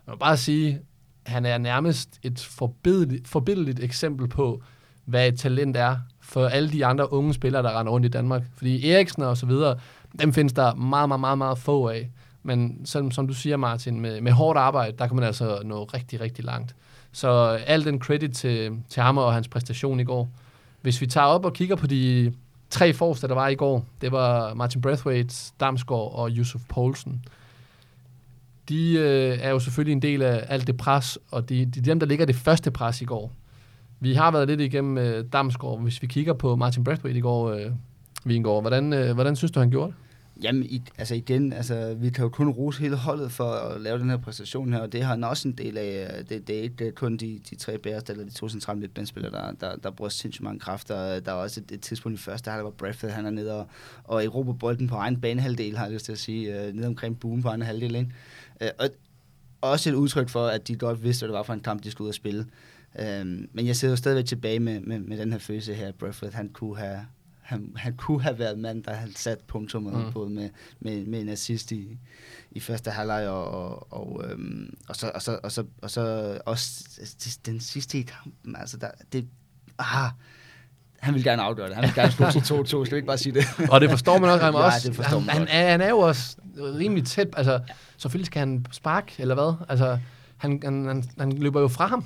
Jeg må bare sige, han er nærmest et forbilledeligt, forbilledeligt eksempel på, hvad et talent er for alle de andre unge spillere, der render rundt i Danmark. Fordi Eriksen og så videre, dem findes der meget, meget, meget, meget få af. Men som, som du siger, Martin, med, med hårdt arbejde, der kan man altså nå rigtig, rigtig langt. Så al den credit til, til ham og hans præstation i går. Hvis vi tager op og kigger på de tre forreste, der var i går, det var Martin Brathwaite, Damsgaard og Yusuf Poulsen. De øh, er jo selvfølgelig en del af alt det pres, og de, de er dem, der ligger det første pres i går. Vi har været lidt igennem øh, Damsgaard. Hvis vi kigger på Martin Brathwaite i går, øh, Vingård, hvordan, øh, hvordan synes du, han gjorde det? Jamen, i, altså igen, altså, vi kan jo kun rose hele holdet for at lave den her præstation her, og det har han også en del af. Øh, det, det er ikke øh, kun de, de tre bæreste, eller de to centrale midtbandspillere, der, der, der bruger sindssygt mange kræfter. Der er også et, et tidspunkt i første halvleg, hvor Bradford han er nede og, og Europa bolden på egen banehalvdel, har jeg lyst til at sige, øh, nede omkring boom på egen halvdel. Ikke? Øh, og også et udtryk for, at de godt vidste, hvad det var for en kamp, de skulle ud og spille. Øh, men jeg sidder jo stadigvæk tilbage med, med, med den her følelse her, at Bradford han kunne have han, han kunne have været mand, der havde sat punktummet mm. på med, med, med en assist i, i første halvleg, og, og, og, øhm, og, så, og, så, og, så, og så også den sidste i kampen, altså der, det, ah, han vil gerne afgøre det. Han vil gerne slå til 2-2. Skal vi ikke bare sige det? <laughs> Og det forstår man <laughs> også. Han, Ja, også, det forstår han, man han, godt. er, han er jo også rimelig tæt. Altså, selvfølgelig skal han spark, eller hvad? Altså, han, han, han, han løber jo fra ham.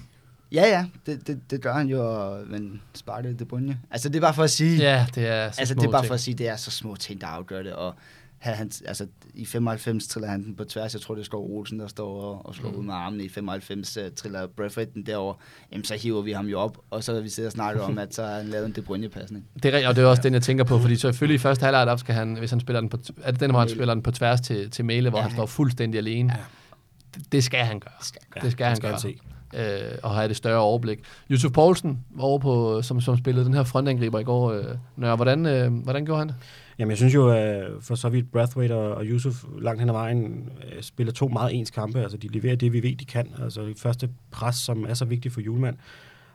Ja, ja, det, det, det gør han jo, men sparket det bunje. Altså, det er bare for at sige, Ja, det er så altså, det er bare ting. for at sige, det er så små ting, der afgør det, og her, han, altså, i 95 triller han den på tværs, jeg tror, det er Skov Olsen, der står og, og slår Mm. ud med armene, i 95 uh, triller Bradford den derover, jamen så hiver vi ham jo op, og så vi sidde og snakke om, at så har han lavet en De Bruyne-pasning. Det er rigtigt, og det er også den, jeg tænker på, fordi selvfølgelig i første halvleg, der skal han, hvis han spiller den på, er det den, hvor han spiller den på tværs til, til Mæle, hvor Ja, han han- står fuldstændig alene. Ja. Det, det skal han gøre. Ja, det skal han skal gøre. se øh, og have det større overblik. Yusuf Poulsen var over på, øh, som, som spillede den her frontangriber i går. Øh, Nør, hvordan, øh, hvordan gjorde han det? Jamen, jeg synes jo, at for så vidt Brathwaite og, og Yusuf langt hen ad vejen øh, spiller to meget ens kampe. Altså, de leverer det, vi ved, de kan. Altså, det første pres, som er så vigtigt for Julemand,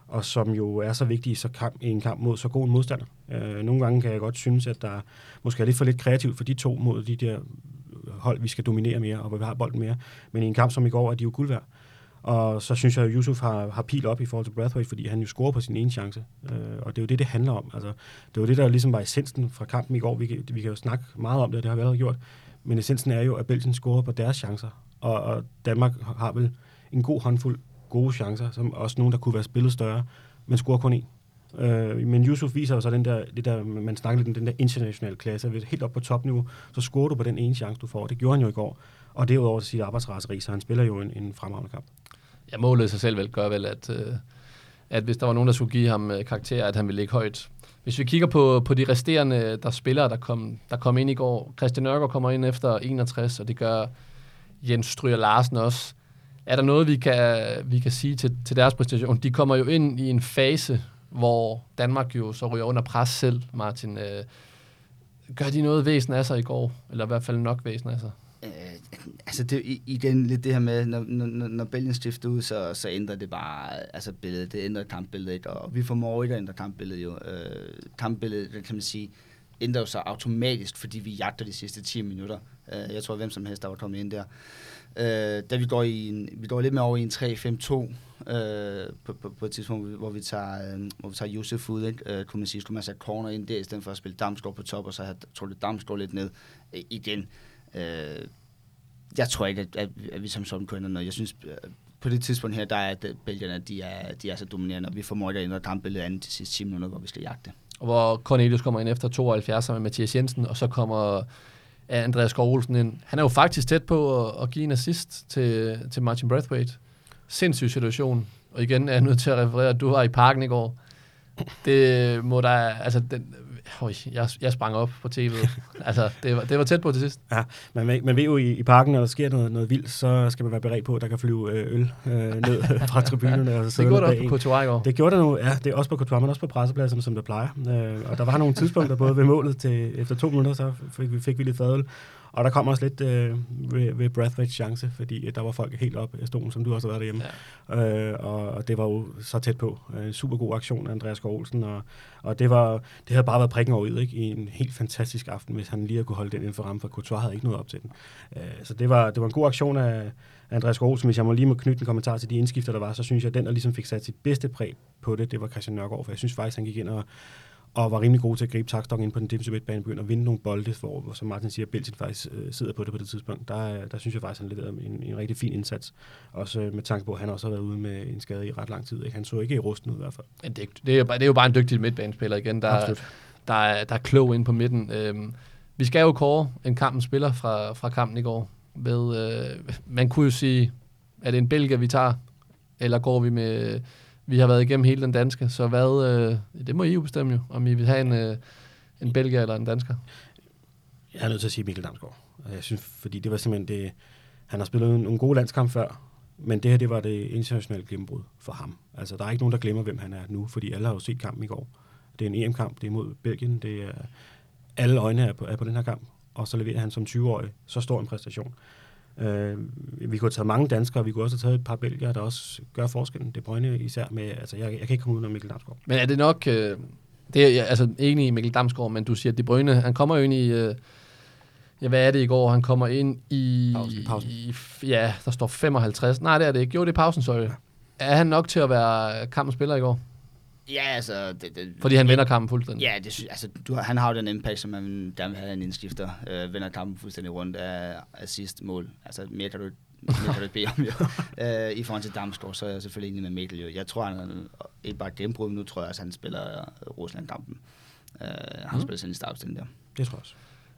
og som jo er så vigtigt i, så kamp, i en kamp mod så god en modstander. Øh, nogle gange kan jeg godt synes, at der måske er lidt for lidt kreativt for de to mod de der hold, vi skal dominere mere, og hvor vi har bolden mere. Men i en kamp som i går er de jo guld værd. Og så synes jeg, at Yusuf har, har pil op i forhold til Brathwaite, fordi han jo scorer på sin ene chance. Øh, og det er jo det, det handler om. Altså, det var det, der ligesom var essensen fra kampen i går. Vi kan, vi kan jo snakke meget om det, og det har vi allerede gjort. Men essensen er jo, at Belgien scorer på deres chancer. Og, og Danmark har vel en god håndfuld gode chancer, som også nogen, der kunne være spillet større, men scorer kun én. Øh, men Yusuf viser jo så den der, det der, man snakker lidt om den der internationale klasse, Hvis helt op på topniveau, så scorer du på den ene chance, du får. Det gjorde han jo i går. Og derudover sit arbejdsraseri, så han spiller jo en, en fremragende kamp. Ja, målet i sig selv vel gør vel, at, øh, at hvis der var nogen, der skulle give ham øh, karakter, at han ville ligge højt. Hvis vi kigger på, på de resterende der spillere, der kom, der kom ind i går. Christian Nørgaard kommer ind efter 61, og det gør Jens Stryger Larsen også. Er der noget, vi kan, vi kan sige til, til deres præstation? De kommer jo ind i en fase, hvor Danmark jo så ryger under pres selv, Martin. Øh, gør de noget væsen af sig i går? Eller i hvert fald nok væsen af sig? Øh, altså det, i- igen lidt det her med, når, når, når Belgien skifter ud, så, så ændrer det bare altså billedet, det ændrer kampbilledet, ikke? og vi formår ikke at ændre kampbilledet jo. Øh, kampbilledet, det kan man sige, ændrer jo sig automatisk, fordi vi jagter de sidste 10 minutter. Øh, jeg tror, hvem som helst, der var kommet ind der. Øh, da vi går, i en, vi går lidt mere over i en 3-5-2 øh, på, på, på et tidspunkt, hvor vi tager, øh, hvor vi tager Josef ud, ikke? Øh, kunne man sige, skulle man sætte corner ind der, i stedet for at spille Damsgaard på top, og så have trukket Damsgaard lidt ned øh, igen. Øh, Øh, jeg tror ikke, at, at, at vi som sådan kunne ændre noget. Jeg synes, øh, på det tidspunkt her, der er at Belgierne, de er, de er så dominerende, og vi formår ikke at ændre kampbilledet andet til sidste 10 minutter, hvor vi skal jagte. hvor Cornelius kommer ind efter 72 sammen med Mathias Jensen, og så kommer Andreas Skov ind. Han er jo faktisk tæt på at, at give en assist til, til Martin Brathwaite. Sindssyg situation. Og igen er jeg nødt til at referere, at du var i parken i går. Det må der, altså, den, øj, jeg, jeg sprang op på tv'et. <laughs> altså, det var, det var tæt på til sidst. Ja, man, ved- man ved jo i, i parken, når der sker noget, noget vildt, så skal man være beredt på, at der kan flyve øh, øl øh, ned <laughs> fra tribunerne. Og så Det gjorde der også på Courtois i går. Det gjorde der nu, ja, det er også på Courtois, men også på pressepladserne, som der plejer. Øh, og der var nogle tidspunkter, både ved målet til, efter to minutter, så fik vi, fik vi lidt fadøl. Og der kom også lidt øh, ved, ved Brathwaite's chance, fordi øh, der var folk helt op i stolen, som du også har været derhjemme. Ja. Øh, og, og det var jo så tæt på. En super god aktion af Andreas Olsen, og, og det, var, det havde bare været prikken over i, ikke? i en helt fantastisk aften, hvis han lige havde kunne holde den inden for rammen, for Courtois havde ikke noget op til den. Øh, så det var, det var en god aktion af Andreas Olsen. Hvis jeg må lige må knytte en kommentar til de indskifter, der var, så synes jeg, at den, der ligesom fik sat sit bedste præg på det, det var Christian Nørgaard, for jeg synes faktisk, han gik ind og, og var rimelig god til at gribe takstokken ind på den defensive midtbane, begyndte at vinde nogle bolde, hvor, hvor som Martin siger, Belgien faktisk øh, sidder på det på det tidspunkt. Der, øh, der synes jeg faktisk, han leverede en, en rigtig fin indsats. Også øh, med tanke på, at han også har været ude med en skade i ret lang tid. Ikke? Han så ikke i rusten ud i hvert fald. Men det, det, er jo bare, det er jo bare en dygtig midtbanespiller igen, der, Absolut. der, er, der er klog ind på midten. Øhm, vi skal jo kåre en kampens spiller fra, fra kampen i går. Ved, øh, man kunne jo sige, er det en belgier, vi tager, eller går vi med... Vi har været igennem hele den danske, så hvad... Øh, det må I jo bestemme jo, om I vil have en, øh, en belgier eller en dansker. Jeg er nødt til at sige Mikkel Damsgaard. Jeg synes, fordi det var simpelthen det... Han har spillet nogle gode landskampe før, men det her, det var det internationale gennembrud for ham. Altså, der er ikke nogen, der glemmer, hvem han er nu, fordi alle har jo set kampen i går. Det er en EM-kamp, det er mod Belgien, det er... Alle øjne er på, er på den her kamp, og så leverer han som 20-årig så stor en præstation. Øh, vi kunne have taget mange danskere, vi kunne også have taget et par belgier, der også gør forskellen. Det Brøgne især med, altså jeg, jeg kan ikke komme ud af Mikkel Damsgaard. Men er det nok... Øh, det er jeg altså enig i Mikkel Damsgaard, men du siger, at De Bruyne, han kommer jo ind i... Øh, ja, hvad er det i går? Han kommer ind i... Pausen, pausen. i ja, der står 55. Nej, det er det ikke. Jo, det er pausen, sorry. Er han nok til at være kampens spiller i går? Ja, altså... Det, det, Fordi han vinder kampen fuldstændig. Ja, det, altså, du, har- han har jo den impact, som man gerne vil have en indskifter. Øh, vender kampen fuldstændig rundt af assist mål. Altså, mere kan du, ikke- mere kan du bede om, jo. <laughs> Øh, I forhold til Damsgaard, så er jeg selvfølgelig enig med Mikkel, jo. Jeg tror, han er ikke bare gennembrud, men nu tror jeg også, han spiller øh, Rusland-kampen. Øh, han Mm. spiller sin startopstilling der. Det tror jeg også.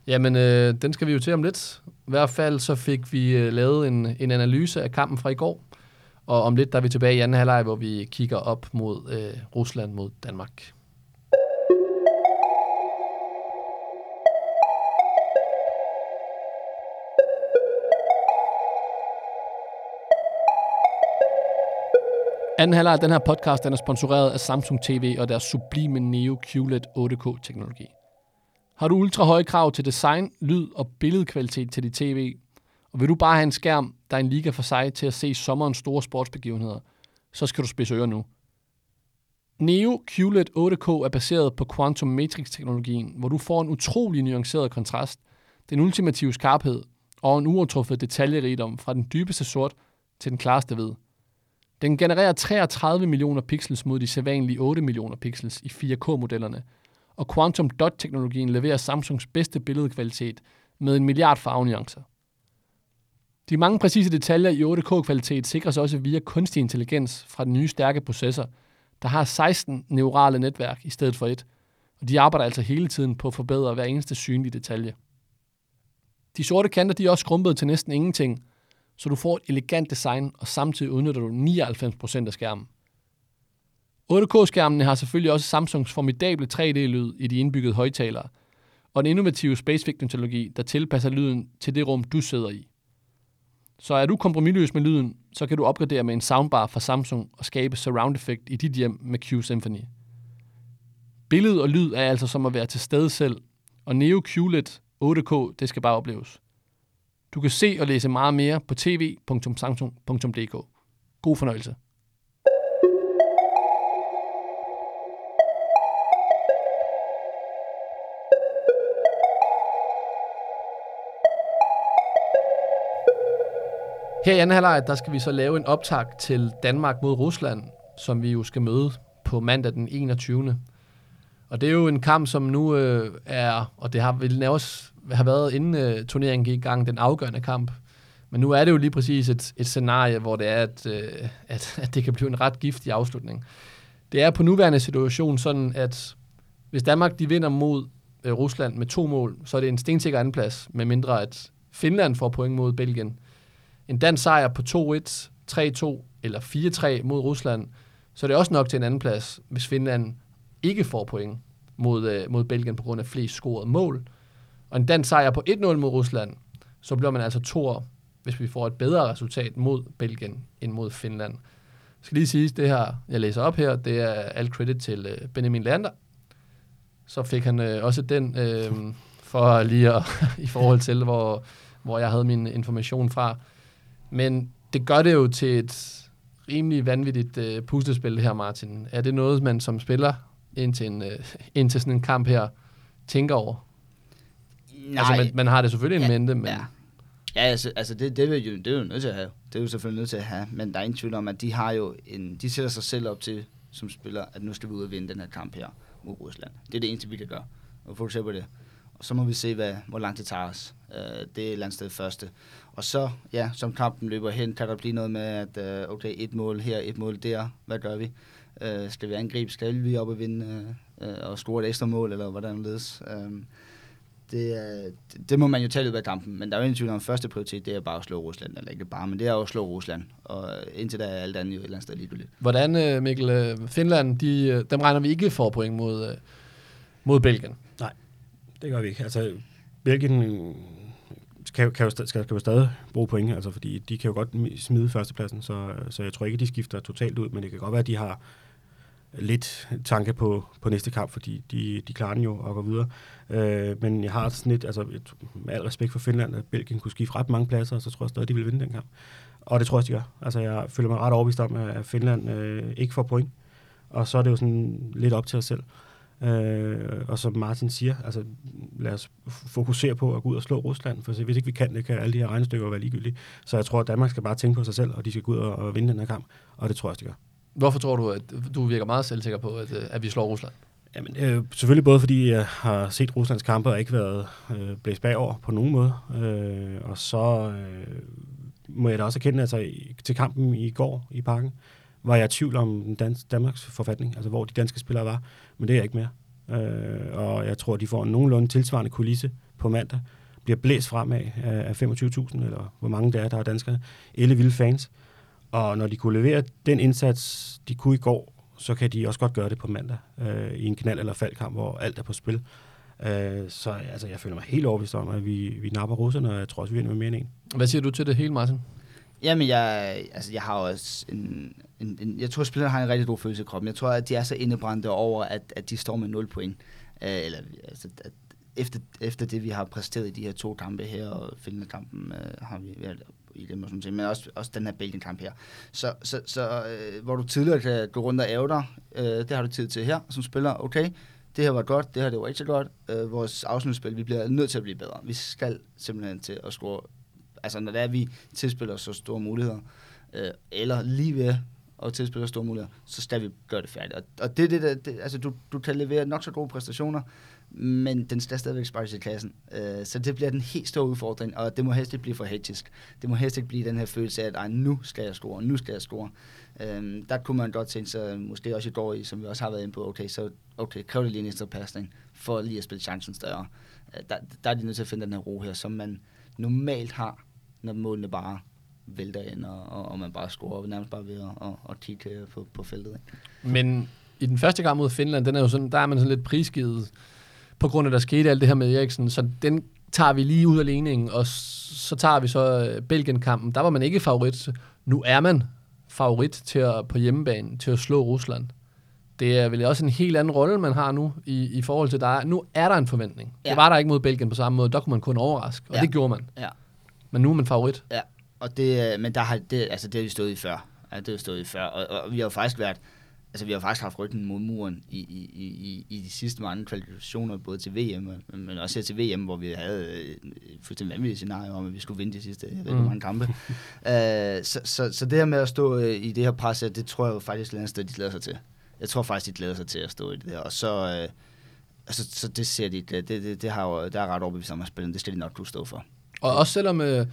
Jamen, øh, den skal vi jo til om lidt. I hvert fald så fik vi øh, lavet en, en analyse af kampen fra i går. Og om lidt der er vi tilbage i anden halvleg, hvor vi kigger op mod øh, Rusland mod Danmark. Anden halvleg af den her podcast den er sponsoreret af Samsung TV og deres sublime Neo QLED 8K-teknologi. Har du ultra høje krav til design, lyd og billedkvalitet til dit tv, og vil du bare have en skærm, der er en liga for sig til at se sommerens store sportsbegivenheder, så skal du spidse ører nu. Neo QLED 8K er baseret på Quantum Matrix-teknologien, hvor du får en utrolig nuanceret kontrast, den ultimative skarphed og en uovertruffet detaljerigdom fra den dybeste sort til den klareste hvid. Den genererer 33 millioner pixels mod de sædvanlige 8 millioner pixels i 4K-modellerne, og Quantum Dot-teknologien leverer Samsungs bedste billedkvalitet med en milliard farvenuancer. De mange præcise detaljer i 8K-kvalitet sikres også via kunstig intelligens fra den nye stærke processor, der har 16 neurale netværk i stedet for et, og de arbejder altså hele tiden på at forbedre hver eneste synlige detalje. De sorte kanter de er også skrumpet til næsten ingenting, så du får et elegant design, og samtidig udnytter du 99% af skærmen. 8K-skærmene har selvfølgelig også Samsungs formidable 3D-lyd i de indbyggede højtalere, og den innovative SpaceVic-teknologi, der tilpasser lyden til det rum, du sidder i. Så er du kompromilløs med lyden, så kan du opgradere med en soundbar fra Samsung og skabe surround effect i dit hjem med Q Symphony. Billede og lyd er altså som at være til stede selv, og Neo QLED 8K, det skal bare opleves. Du kan se og læse meget mere på tv.samsung.dk. God fornøjelse. Her i anden halvleg, der skal vi så lave en optag til Danmark mod Rusland, som vi jo skal møde på mandag den 21. Og det er jo en kamp, som nu øh, er, og det har vel også har været inden øh, turneringen gik i gang, den afgørende kamp. Men nu er det jo lige præcis et, et scenarie, hvor det er, at, øh, at, at det kan blive en ret giftig afslutning. Det er på nuværende situation sådan, at hvis Danmark de vinder mod øh, Rusland med to mål, så er det en stensikker andenplads, med mindre at Finland får point mod Belgien. En dansk sejr på 2-1, 3-2 eller 4-3 mod Rusland, så er det også nok til en anden plads, hvis Finland ikke får point mod, øh, mod Belgien på grund af flest scorede mål. Og en dansk sejr på 1-0 mod Rusland, så bliver man altså to hvis vi får et bedre resultat mod Belgien end mod Finland. Jeg skal lige sige, det her, jeg læser op her, det er alt credit til øh, Benjamin Lander. Så fik han øh, også den øh, for lige at, <laughs> i forhold til, hvor, hvor jeg havde min information fra. Men det gør det jo til et rimelig vanvittigt øh, puslespil her, Martin. Er det noget, man som spiller ind til, en, øh, ind til sådan en kamp her tænker over? Nej. Altså, man, man har det selvfølgelig ja, en mente, men... Ja. Ja, altså, altså det, det, er jo, det er jo nødt til at have. Det er jo selvfølgelig nødt til at have. Men der er ingen tvivl om, at de har jo en, de sætter sig selv op til, som spiller, at nu skal vi ud og vinde den her kamp her mod Rusland. Det er det eneste, vi kan gøre. Og fokusere på det. Og så må vi se, hvad, hvor langt det tager os. Uh, det er et eller andet sted første. Og så, ja, som kampen løber hen, kan der blive noget med, at uh, okay, et mål her, et mål der. Hvad gør vi? Uh, skal vi angribe? Skal vi op og vinde uh, og score et ekstra mål, eller hvordan det ledes? Uh, det, det, det må man jo tage ud af kampen, men der er jo ingen tvivl om, at første prioritet det er bare at slå Rusland, eller ikke bare, men det er jo at slå Rusland, og indtil da er alt andet jo et eller andet sted ligegyldigt. Hvordan, øh, Mikkel, øh, Finland, de, øh, dem regner vi ikke for point mod, mod Belgien? Nej, det gør vi ikke. Altså, Belgien kan, kan jo, skal, skal jo stadig bruge point, altså, fordi de kan jo godt smide førstepladsen, så, så jeg tror ikke, de skifter totalt ud, men det kan godt være, at de har lidt tanke på, på næste kamp, fordi de, de klarer den jo og går videre. Øh, men jeg har sådan lidt, altså et, med al respekt for Finland, at Belgien kunne skifte ret mange pladser, og så tror jeg stadig, de vil vinde den kamp. Og det tror jeg, de gør. Altså jeg føler mig ret overbevist om, at Finland øh, ikke får point. Og så er det jo sådan lidt op til os selv. Øh, og som Martin siger, altså lad os fokusere på at gå ud og slå Rusland, for hvis ikke vi kan det, kan alle de her regnestykker være ligegyldige. Så jeg tror, at Danmark skal bare tænke på sig selv, og de skal gå ud og, og vinde den her kamp, og det tror jeg, de gør. Hvorfor tror du, at du virker meget selvsikker på, at, at vi slår Rusland? Jamen, øh, selvfølgelig både fordi jeg har set Ruslands kampe og ikke været øh, blæst bagover på nogen måde. Øh, og så øh, må jeg da også erkende, altså, til kampen i går i parken, var jeg i tvivl om den dans, Danmarks forfatning, altså hvor de danske spillere var, men det er jeg ikke mere. Øh, og jeg tror, de får en nogenlunde tilsvarende kulisse på mandag, bliver blæst frem af, af 25.000, eller hvor mange der er, der er danskere, elle vilde fans. Og når de kunne levere den indsats, de kunne i går, så kan de også godt gøre det på mandag øh, i en knald- eller faldkamp, hvor alt er på spil. Øh, så altså, jeg føler mig helt overbevist om, at vi, vi napper russerne, og jeg tror også, vi vinder med mere end en. Hvad siger du til det hele, Martin? Jamen, jeg, altså, jeg har også en, en, en jeg tror, spillerne har en rigtig god følelse i kroppen. Jeg tror, at de er så indebrændte over, at, at de står med 0 point. Øh, eller, altså, at, efter, efter det, vi har præsteret i de her to kampe her, og Finland-kampen øh, har vi i dem, og sådan men også, også den her Belgien-kamp her. Så, så, så øh, hvor du tidligere kan gå rundt og æve dig, øh, det har du tid til her som spiller. Okay, det her var godt, det her det var ikke så godt. Øh, vores afslutningsspil, vi bliver nødt til at blive bedre. Vi skal simpelthen til at score, altså når det er, vi tilspiller så store muligheder, øh, eller lige ved og tilspiller store muligheder, så skal vi gøre det færdigt. Og, og det, det, det, det, altså du, du kan levere nok så gode præstationer, men den skal stadigvæk sparkes i klassen. Øh, så det bliver den helt store udfordring, og det må helst ikke blive for hektisk. Det må helst ikke blive den her følelse af, at Ej, nu skal jeg score, nu skal jeg score. Øh, der kunne man godt tænke sig, måske også i går, som vi også har været inde på, okay, så okay, kræver det lige en ekstra pasning, for lige at spille chancen større. Øh, der, der er de nødt til at finde den her ro her, som man normalt har, når målene bare vælter ind, og, og, og man bare scorer nærmest bare ved at og, og kigge på, på feltet. Ikke? Men i den første gang mod Finland, den er jo sådan, der er man sådan lidt prisgivet på grund af, der skete alt det her med Eriksen. Så den tager vi lige ud af ligningen, og så tager vi så øh, Belgien-kampen. Der var man ikke favorit. Nu er man favorit til at, på hjemmebane til at slå Rusland. det er vel også en helt anden rolle, man har nu i, i forhold til dig. Nu er der en forventning. Ja. Det var der ikke mod Belgien på samme måde. Der kunne man kun overraske, og. Ja. det gjorde man. Ja. Men nu er man favorit. Ja, og det, øh, men der har, det, altså, det har vi stået i før. Ja, det har vi stået i før. Og, og vi har jo faktisk været, altså vi har faktisk haft ryggen mod muren i, i, i, i- de sidste mange kvalifikationer, både til VM, men også her til VM, hvor vi havde øh, et fuldstændig vanvittigt scenarie om, at vi skulle vinde de sidste, jeg ved ikke, Mm. mange kampe. uh, <laughs> så, så, så det her med at stå i det her pres, det tror jeg jo faktisk et eller andet sted, de glæder sig til. Jeg tror faktisk, de glæder sig til at stå i det der. Og så, øh, altså, så det ser de, det, det, det, har jo, der er ret overbevist om at spille, det skal de nok kunne stå for. Og også selvom, øh,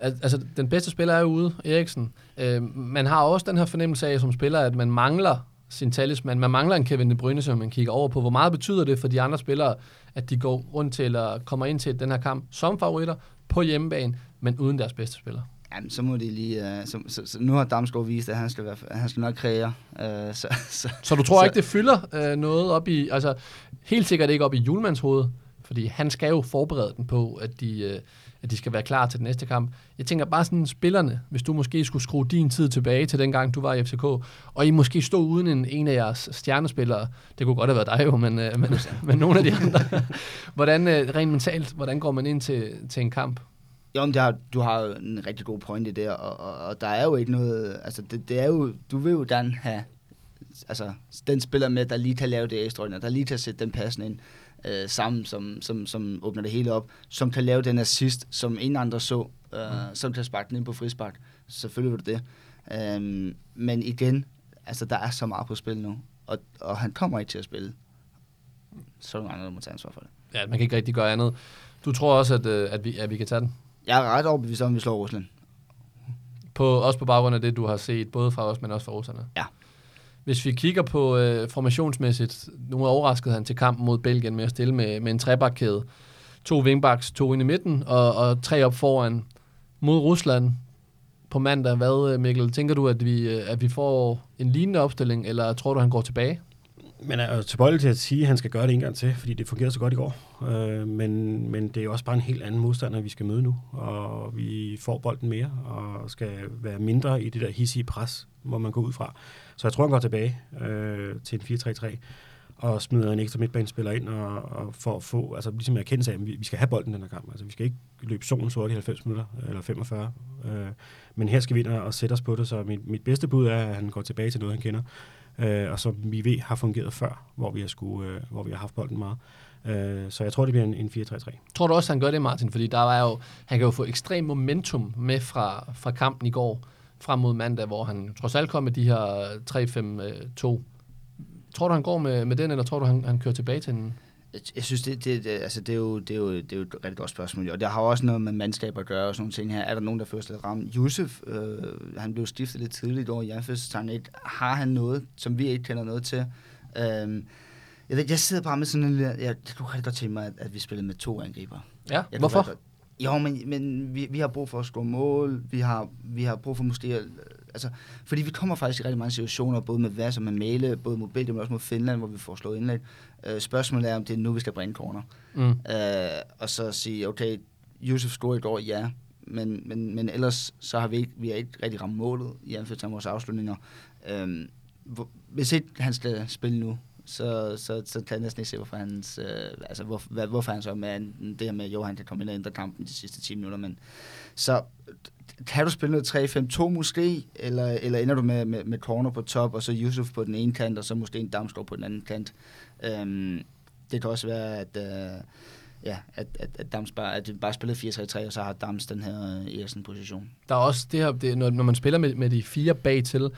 altså den bedste spiller er jo ude, Eriksen. Øh, man har også den her fornemmelse af som spiller, at man mangler sin talisman. Man mangler en Kevin De Bruyne, som man kigger over på. Hvor meget betyder det for de andre spillere, at de går rundt til, eller kommer ind til den her kamp som favoritter på hjemmebane, men uden deres bedste spiller? Jamen, så må de lige... Uh, så, så, så, nu har Damsgaard vist, at han skal, være, at han skal nok kreere. Uh, så, så, Så du tror Så- ikke, det fylder øh, noget op i, altså helt sikkert ikke op i Julmans hoved, fordi han skal jo forberede den på, at de, øh, at de skal være klar til den næste kamp. Jeg tænker bare sådan, spillerne, hvis du måske skulle skrue din tid tilbage til dengang, du var i FCK, og I måske stod uden en, en af jeres stjernespillere, det kunne godt have været dig jo, men, øh, men, <laughs> men nogle af de andre. hvordan, øh, rent mentalt, hvordan går man ind til, til en kamp? jo, men har, du har jo en rigtig god pointe der, og, og, og der er jo ikke noget... Altså, det, det er jo... Du vil jo gerne have... Altså, den spiller med, der lige kan lave det ekstraordinære, der lige kan sætte den passen ind øh, sammen, som, som, som åbner det hele op, som kan lave den assist, som ingen andre så, øh, mm. som kan sparke den ind på frispark. Selvfølgelig vil du det. Um, men igen, altså, der er så meget på spil nu, og, og han kommer ikke til at spille. Så er der andre, der må tage ansvar for det. Ja, man kan ikke rigtig gøre andet. Du tror også, at, øh, at, vi, at vi kan tage den? Jeg er ret overbevist om, at vi slår Rusland. På, også på baggrund af det, du har set, både fra os, men også fra russerne. Ja. Hvis vi kigger på øh, formationsmæssigt, nu overraskede han til kampen mod Belgien med at stille med, med en trebakkæde. To wingbacks, to ind i midten, og, og tre op foran mod Rusland på mandag. Hvad, øh, Mikkel, tænker du, at vi, øh, at vi får en lignende opstilling, eller tror du, han går tilbage? Men er jo tilbøjelig til at sige, at han skal gøre det en gang til, fordi det fungerede så godt i går. Øh, men, men det er jo også bare en helt anden modstander, vi skal møde nu. Og vi får bolden mere, og skal være mindre i det der hissige pres, hvor man går ud fra. Så jeg tror, han går tilbage øh, til en 4-3-3 og smider en ekstra midtbanespiller ind, og, og for at få, altså ligesom jeg kendte af, at vi, vi skal have bolden den her kamp. Altså vi skal ikke løbe solen sort i 90 minutter, eller 45. Øh, men her skal vi ind og, og sætte os på det, så mit, mit bedste bud er, at han går tilbage til noget, han kender øh, og som vi ved har fungeret før, hvor vi har, skulle, øh, hvor vi har haft bolden meget. Øh, så jeg tror, det bliver en, en 4-3-3. Tror du også, han gør det, Martin? Fordi der var jo, han kan jo få ekstrem momentum med fra, fra kampen i går, frem mod mandag, hvor han trods alt kom med de her 3-5-2. Tror du, han går med, med den, eller tror du, han, han kører tilbage til den? Jeg, synes, det, det, det, altså, det, er jo, det, er jo, det er jo et rigtig godt spørgsmål. Og det har også noget med mandskab at gøre og sådan nogle ting her. Er der nogen, der først lidt ramt? Yusuf, øh, han blev stiftet lidt tidligt over i anførselstegn. Har han noget, som vi ikke kender noget til? Øh, jeg, ved, jeg sidder bare med sådan en. Jeg, jeg kunne rigtig godt tænke mig, at, at vi spillede med to angriber. Ja, Jeg hvorfor? godt- Jo, men, men vi, vi har brug for at score mål. Vi har, vi har brug for måske... at- Altså, fordi vi kommer faktisk i rigtig mange situationer, både med Vass og med Male, både mod Belgien, men også mod Finland, hvor vi får slået indlæg. Øh, spørgsmålet er, om det er nu, vi skal bringe corner. Mm. Øh, og så sige, okay, Yusuf scorede i går, ja, men, men, men ellers så har vi ikke, vi har ikke rigtig ramt målet i anførsel af vores afslutninger. Øh, hvis ikke han skal spille nu, så, så, så kan jeg næsten ikke se, hvorfor, hans, øh, altså, hvor, hvad, hvorfor han så med det her med, jo, han kan komme ind og ændre kampen de sidste 10 minutter, men så kan du spille noget 3-5-2 måske, eller, eller ender du med, med, med corner på top, og så Yusuf på den ene kant, og så måske en Damsgaard på den anden kant. Øhm, det kan også være, at, øh, ja, at, at, at, Dams bare, at bare spiller 4-3-3, og så har Dams den her øh, Eriksen-position. Der er også det her, det, når, når man spiller med, med de fire bag til,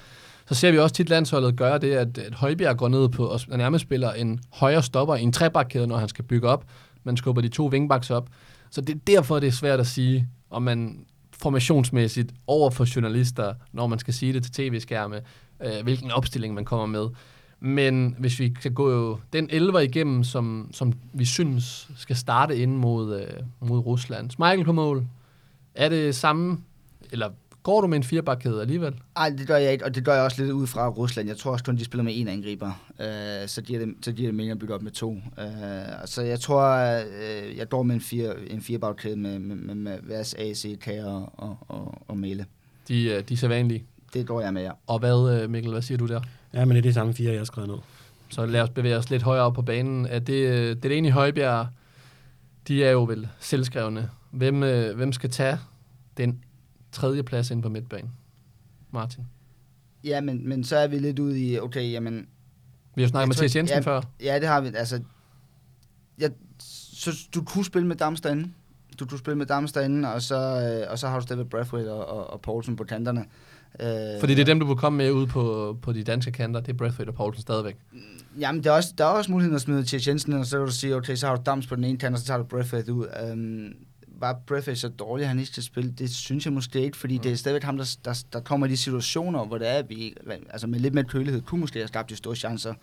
så ser vi også tit landsholdet gøre det, at, at Højbjerg går ned på og nærmest spiller en højre stopper i en trebakkæde, når han skal bygge op. Man skubber de to wingbacks op. Så det er derfor, det er svært at sige, om man formationsmæssigt over for journalister, når man skal sige det til tv-skærme, øh, hvilken opstilling man kommer med. Men hvis vi kan gå jo den 11 igennem, som, som vi synes skal starte ind mod, øh, mod Rusland. Michael på mål. Er det samme, eller går du med en firebakkæde alligevel? Nej, det gør jeg ikke, og det gør jeg også lidt ud fra Rusland. Jeg tror også kun, de spiller med en angriber. Øh, så, giver det, så giver det mening at bygge op med to. Øh, så jeg tror, øh, jeg går med en, fire, en firebakkæde med, med, med, med Vas, AC, K og, og, og, og Mæle. De, øh, de er så vanlige. Det går jeg med, ja. Og hvad, øh, Mikkel, hvad siger du der? Ja, men det er de samme fire, jeg har skrevet ned. Så lad os bevæge os lidt højere op på banen. Er det, øh, det er ene i Højbjerg, de er jo vel selvskrevne. Hvem, hvem skal tage den tredje plads ind på midtbanen? Martin. Ja, men, men så er vi lidt ude i, okay, jamen... Vi har jo snakket med Mathias Jensen ja, før. Ja, det har vi. Altså, jeg, så du kunne spille med Dams derinde. Du kunne spille med Dams derinde, og så, øh, og så har du stadigvæk Brathwaite og, og, og Poulsen på kanterne. Øh, Fordi det er dem, du vil komme med ud på, på de danske kanter. Det er Brathwaite og Poulsen stadigvæk. Jamen, der er, også, der er også muligheden at smide Mathias Jensen, og så kan du sige, okay, så har du Dams på den ene kant, og så tager du Brathwaite ud. Um, var Brathwaite så dårlig, at han ikke skal spille? Det synes jeg måske ikke, fordi det er stadigvæk ham, der, der, der kommer i de situationer, hvor det er, at vi altså med lidt mere kølighed kunne måske have skabt de store chancer.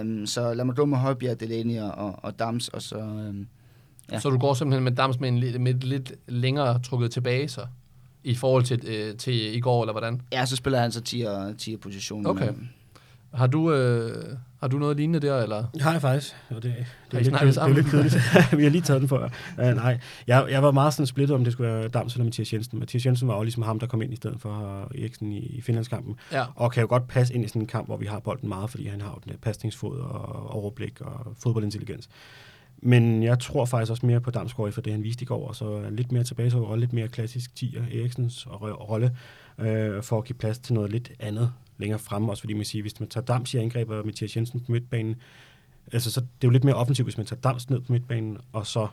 Um, så lad mig gå med Højbjerg, Delaney og, og, Dams, og så... Um, Ja. Så du går simpelthen med Dams med, en, med lidt længere trukket tilbage, så? I forhold til, øh, til i går, eller hvordan? ja, så spiller han så 10'er 10 position. Okay. Har du, øh, har du noget lignende der, eller? Det har jeg faktisk. Og det, det, er, lidt, snakket det er jo lidt kedeligt. <laughs> Vi har lige taget den for uh, Nej, jeg, jeg var meget sådan splittet, om det skulle være Dams eller Mathias Jensen. Mathias Jensen var jo ligesom ham, der kom ind i stedet for uh, Eriksen i, i Finlandskampen. Ja. Og kan jo godt passe ind i sådan en kamp, hvor vi har bolden meget, fordi han har jo den der pasningsfod og overblik og fodboldintelligens. Men jeg tror faktisk også mere på Damsgaard for det, han viste i går, og så lidt mere tilbage til rolle, lidt mere klassisk 10'er Eriksens ro- rolle, øh, for at give plads til noget lidt andet længere fremme, også fordi man siger, hvis man tager Dams i angreb og Mathias Jensen på midtbanen, altså så det er jo lidt mere offensivt, hvis man tager Dams ned på midtbanen, og så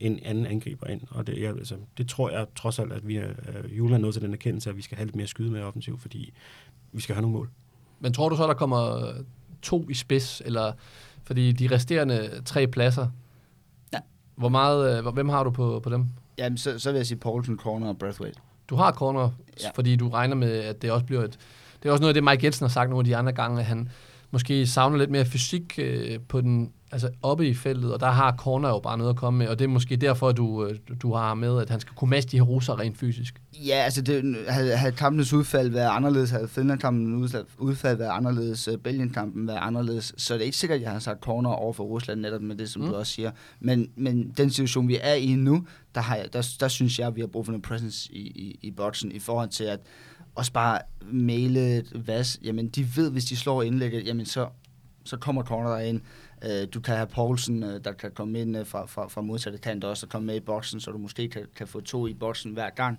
en anden angriber ind. Og det, jeg, altså, det tror jeg trods alt, at vi er øh, julemanden nået til den erkendelse, at vi skal have lidt mere skyde med offensivt, fordi vi skal have nogle mål. Men tror du så, der kommer to i spids, eller fordi de resterende tre pladser, Ja. hvor meget, øh, hvem har du på, på dem? Jamen, så, så vil jeg sige Poulsen, Corner og Brathwaite. Du har corner, ja. Ja. fordi du regner med, at det også bliver et... Det er også noget af det, Mike Jensen har sagt nogle af de andre gange, at han måske savner lidt mere fysik øh, på den, altså oppe i feltet, og der har corner jo bare noget at komme med, og det er måske derfor, du, øh, du har med, at han skal kunne matche de her russer rent fysisk. Ja, altså det, havde, havde kampens udfald været anderledes, havde Finland-kampen udfald, været anderledes, uh, Belgien-kampen været anderledes, så det er ikke sikkert, at jeg har sagt corner over for Rusland netop med det, som mm. du også siger. Men, men den situation, vi er i nu, der, har jeg, der, der synes jeg, at vi har brug for noget presence i, i, i boksen, i forhold til at også bare male Vas, jamen de ved, hvis de slår indlægget, jamen så, så kommer corner derind. Uh, øh, du kan have Poulsen, øh, der kan komme ind øh, fra, fra, fra modsatte kant også, og komme med i boksen, så du måske kan, kan få to i boksen hver gang.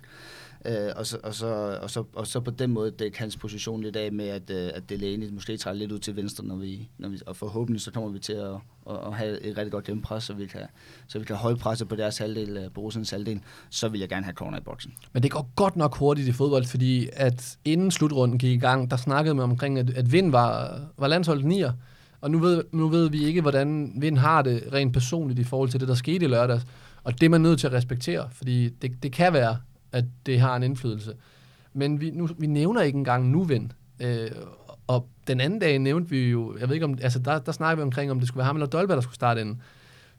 Øh, og, så, og, så, og, så, og så på den måde dække hans position lidt af med, at, uh, at Delaney måske træder lidt ud til venstre, når vi, når vi, og forhåbentlig så kommer vi til at, at, at have et rigtig godt gennempres, så vi kan, så vi kan holde presset på deres halvdel, uh, halvdel, så vil jeg gerne have corner i boksen. Men det går godt nok hurtigt i fodbold, fordi at inden slutrunden gik i gang, der snakkede man omkring, at, at Vind var, var landsholdet nier. Og nu ved, nu ved vi ikke, hvordan Vind har det rent personligt i forhold til det, der skete i lørdags. Og det er man nødt til at respektere, fordi det, det kan være, at det har en indflydelse. Men vi, nu, vi nævner ikke engang nu Vind. Øh, og den anden dag nævnte vi jo, jeg ved ikke om, altså der, der snakkede vi omkring, om det skulle være ham eller Dolberg, der skulle starte inden.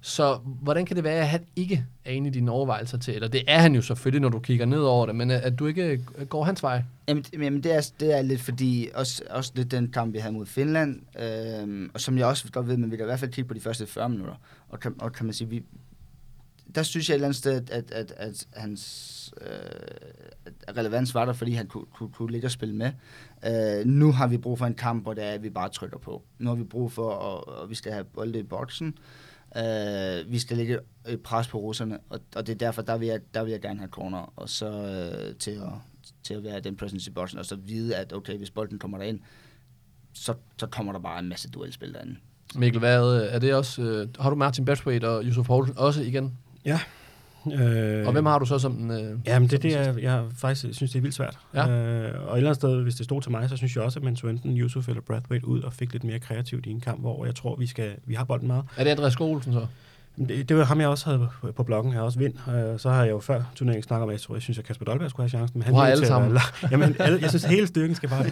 Så hvordan kan det være, at han ikke er inde i dine overvejelser til, eller det er han jo selvfølgelig, når du kigger ned over det, men at, at du ikke går hans vej? Jamen, jamen det, er, det er lidt fordi, også, også lidt den kamp, vi havde mod Finland, øh, og som jeg også godt ved, men vi kan i hvert fald kigge på de første 40 minutter, og kan, og kan man sige, vi, der synes jeg et eller andet sted, at, at, at, at hans øh, relevans var der, fordi han kunne, kunne, kunne ligge og spille med. Øh, nu har vi brug for en kamp, hvor det er, at vi bare trykker på. Nu har vi brug for, at, at vi skal have bolde i boksen. Øh, vi skal lægge et pres på russerne, og, og det er derfor, der vil, jeg, der vil jeg gerne have corner, og så øh, til, at, til at være den presence i boksen, og så vide, at okay, hvis bolden kommer derind, så, så kommer der bare en masse duelspil derinde. Mikkel, hvad øh, er det også? Øh, har du Martin Brathwaite og Yusuf Poulsen også igen? Øh, Og hvem har du så som den? Øh, Jamen, det er som det, jeg, jeg faktisk synes, det er vildt svært. Ja. Øh, og et eller andet sted, hvis det stod til mig, så synes jeg også, at man tog enten Yusuf eller Brathwaite ud og fik lidt mere kreativt i en kamp, hvor jeg tror, vi skal vi har bolden meget. Er det Andreas Skålsen så? Det, det var ham, jeg også havde på- på bloggen. Har også vind. Øh, så har jeg jo før turneringen snakket om, at jeg synes, at Kasper Dolberg skulle have chancen. Men han har alle til at sammen. la- <laughs> Jamen, alle, jeg synes, hele styrken skal bare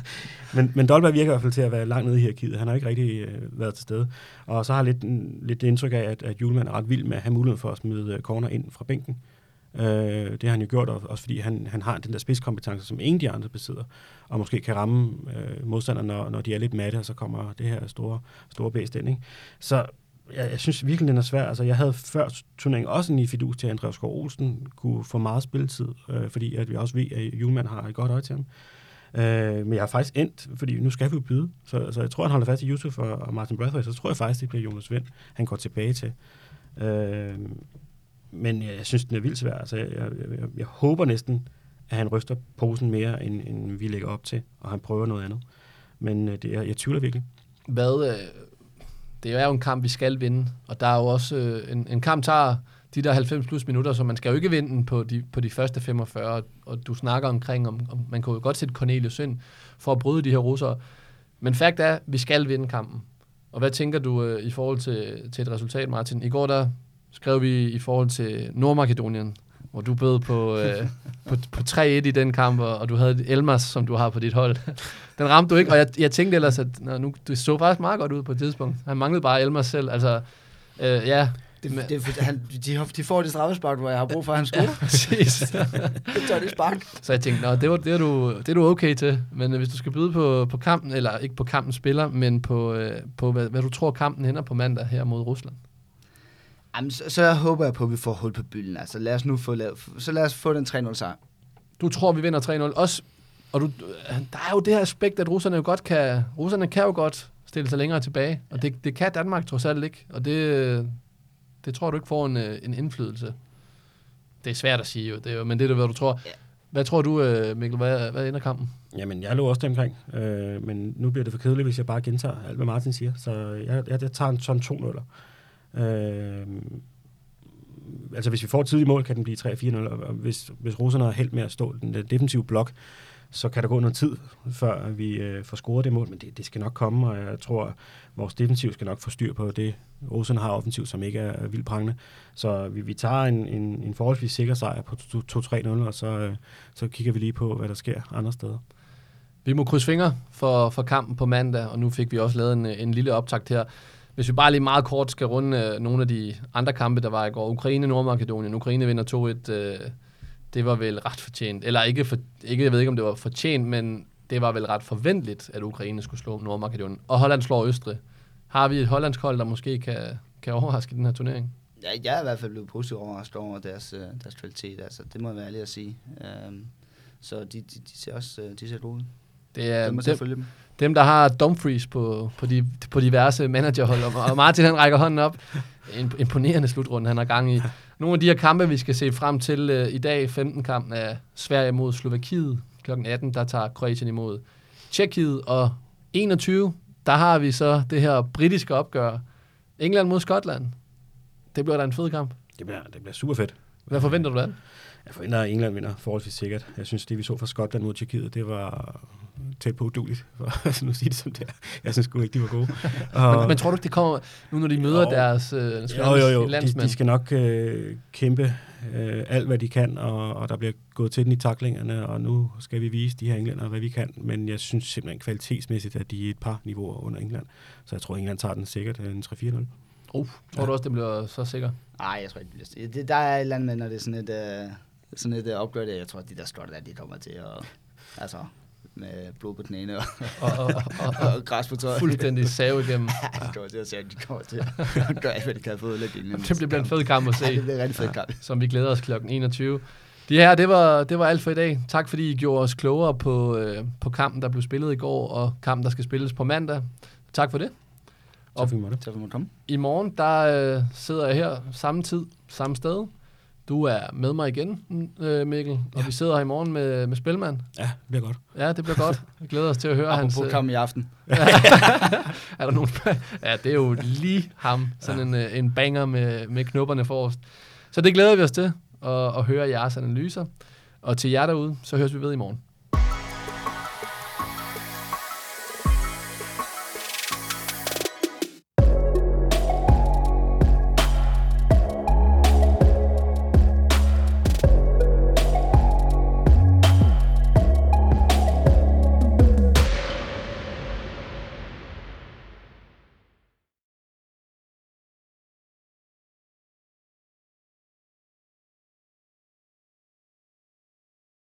<laughs> men, men Dolberg virker i hvert fald til at være langt nede i hierarkiet. Han har ikke rigtig øh, været til stede. Og så har jeg lidt, lidt det indtryk af, at, at Julemand er ret vild med at have mulighed for at smide øh, corner ind fra bænken. Øh, det har han jo gjort, og- også fordi han, han har den der spidskompetence, som ingen de andre besidder, og måske kan ramme øh, modstanderne, når, når de er lidt matte, og så kommer det her store, store bæst ind. Ikke? Så jeg, jeg synes virkelig, den er svær. Altså, jeg havde før turneringen også en i fidus til, at Andreas Skov Olsen kunne få meget spilletid, øh, fordi at vi også ved, at Julemand har et godt øje til ham. Øh, men jeg har faktisk endt, fordi nu skal vi jo byde, så, så jeg tror, han holder fast i Yusuf og, og Martin Brathwaite, så tror jeg faktisk, det bliver Jonas Vind, han går tilbage til. Øh, men jeg, jeg synes, den er vildt svær. Altså, jeg, jeg, jeg, jeg håber næsten, at han ryster posen mere, end, end vi lægger op til, og han prøver noget andet. Men øh, det er, jeg tvivler virkelig. Hvad, øh, det er jo en kamp, vi skal vinde, og der er jo også øh, en, en kamp, tager de der 90 plus minutter, så man skal jo ikke vinde den på de, på de første 45, og du snakker omkring, om, om man kunne jo godt sætte Cornelius ind for at bryde de her russere. Men fakt er, vi skal vinde kampen. Og hvad tænker du øh, i forhold til, til et resultat, Martin? I går der skrev vi i forhold til Nordmakedonien, hvor du bød på, <laughs> øh, på, på 3-1 i den kamp, og, og du havde Elmas, som du har på dit hold. <laughs> den ramte du ikke, og jeg, jeg tænkte ellers, at nå, nu, det så faktisk meget godt ud på et tidspunkt. Han manglede bare Elmas selv. Altså, øh, ja, Det, det, han, de, de får det straffespark, hvor jeg har brug for, at han scorer. <laughs> præcis. det tager det spark. Så jeg tænkte, Nå, det, var, det, er du, det er du okay til. Men øh, hvis du skal byde på, på kampen, eller ikke på kampen spiller, men på, øh, på hvad, hvad du tror kampen hænder på mandag her mod Rusland. Jamen, så, så håber jeg på, at vi får hul på bylden. Altså, lad os nu få lavet, så lad os få den 3-0 sejr. Du tror, vi vinder 3-0. Også, og du, øh, der er jo det her aspekt, at russerne jo godt kan, russerne kan jo godt stille sig længere tilbage. Og det, det kan Danmark trods alt ikke. Og det, det tror du ikke får en, øh, en indflydelse. Det er svært at sige jo, det er jo men det er det, hvad du tror. Ja. Hvad tror du, øh, Mikkel? Hvad, hvad ender kampen? Jamen, jeg lå også det omkring, øh, men nu bliver det for kedeligt, hvis jeg bare gentager alt, hvad Martin siger. Så jeg, jeg, jeg tager en sådan 2 0 øh, Altså, hvis vi får tidlig mål, kan den blive 3-4-0, og hvis, hvis russerne har held med at stå den der defensive blok, så kan der gå noget tid, før vi øh, får scoret det mål, men det, det skal nok komme, og jeg tror, at vores defensiv skal nok få styr på det, russerne har offensivt, som ikke er vildt prangende. Så vi, vi tager en, en, en forholdsvis sikker sejr på 2-3-0, og så, øh, så kigger vi lige på, hvad der sker andre steder. Vi må krydse fingre for, for kampen på mandag, og nu fik vi også lavet en, en lille optakt her. Hvis vi bare lige meget kort skal runde øh, nogle af de andre kampe, der var i går. Ukraine, Nordmakedonien. Ukraine vinder 2-1. Øh, det var vel ret fortjent. Eller ikke, for, ikke, jeg ved ikke, om det var fortjent, men det var vel ret forventeligt, at Ukraine skulle slå Nordmakedonien. Og Holland slår Østrig. Har vi et hollandsk hold, der måske kan, kan overraske den her turnering? Ja, jeg er i hvert fald blevet positivt overrasket over deres, øh, deres kvalitet. Altså, det må jeg være ærlig at sige. Um, så de, de, de, ser også øh, de ser gode ud. Det er dem, følge dem. Dem, der har Dumfries på, på, de, på diverse managerhold. Og- Martin han rækker hånden op. En imponerende slutrunde, han har gang i. Nogle af de her kampe, vi skal se frem til uh, i dag, 15 kampen er Sverige mod Slovakiet. Kl. 18, der tager Kroatien imod Tjekkiet. Og 21, der har vi så det her britiske opgør. England mod Skotland. Det bliver da en fed kamp. Det bliver, det bliver super fedt. Hvad forventer du af? Jeg forventer, at England vinder forholdsvis sikkert. Jeg synes, det vi så fra Skotland mod Tjekkiet, det var tæt på uduligt, for <laughs> at nu sige det som det er. Jeg synes sgu ikke, de var gode. <laughs> Og, Men, men tror du ikke, det kommer, nu når de møder Jo. deres øh, jo, jo, jo. De, landsmænd? de skal nok øh, kæmpe øh, alt, hvad de kan, og, og der bliver gået til den i taklingerne, og nu skal vi vise de her englænder, hvad vi kan. Men jeg synes simpelthen kvalitetsmæssigt, at de er et par niveauer under England. Så jeg tror, England tager den sikkert øh, en 3-4-0. Uh, tror du også, det bliver så sikker? Nej, jeg tror ikke, det bliver det, Der er et eller andet med, når det er sådan et, uh, sådan et uh, opgør, der. Jeg tror, at de der skotter, de kommer til at... Altså, med blod på knæene og, Og, og, og, og og græs på tøjet. fuldstændig save igennem. <laughs> Ja, de kommer til at se, at de kommer til at <laughs> gøre alt, hvad de kan for at ødelægge England. Det bliver en fed kamp at Ja, det se, bliver en rigtig fed kamp. som vi glæder os kl. 21. De her, det var, det var alt for i dag. Tak fordi I gjorde os klogere på, øh, på kampen, der blev spillet i går, og kampen, der skal spilles på mandag. Tak for det. Fik man det. Så får man komme. I morgen, der øh, sidder jeg her samme tid, samme sted. Du er med mig igen, øh, Mikkel, og Ja. vi sidder her i morgen med, med Spilmand. Ja, det bliver godt. Ja, det bliver godt. Vi glæder os til at høre hans... Apropos øh, kamp i aften. <laughs> er der nogen... ja, det er jo lige ham. Sådan en, øh, en banger med, med knupperne forrest. Så det glæder vi os til at, at høre jeres analyser. Og til jer derude, så høres vi ved i morgen.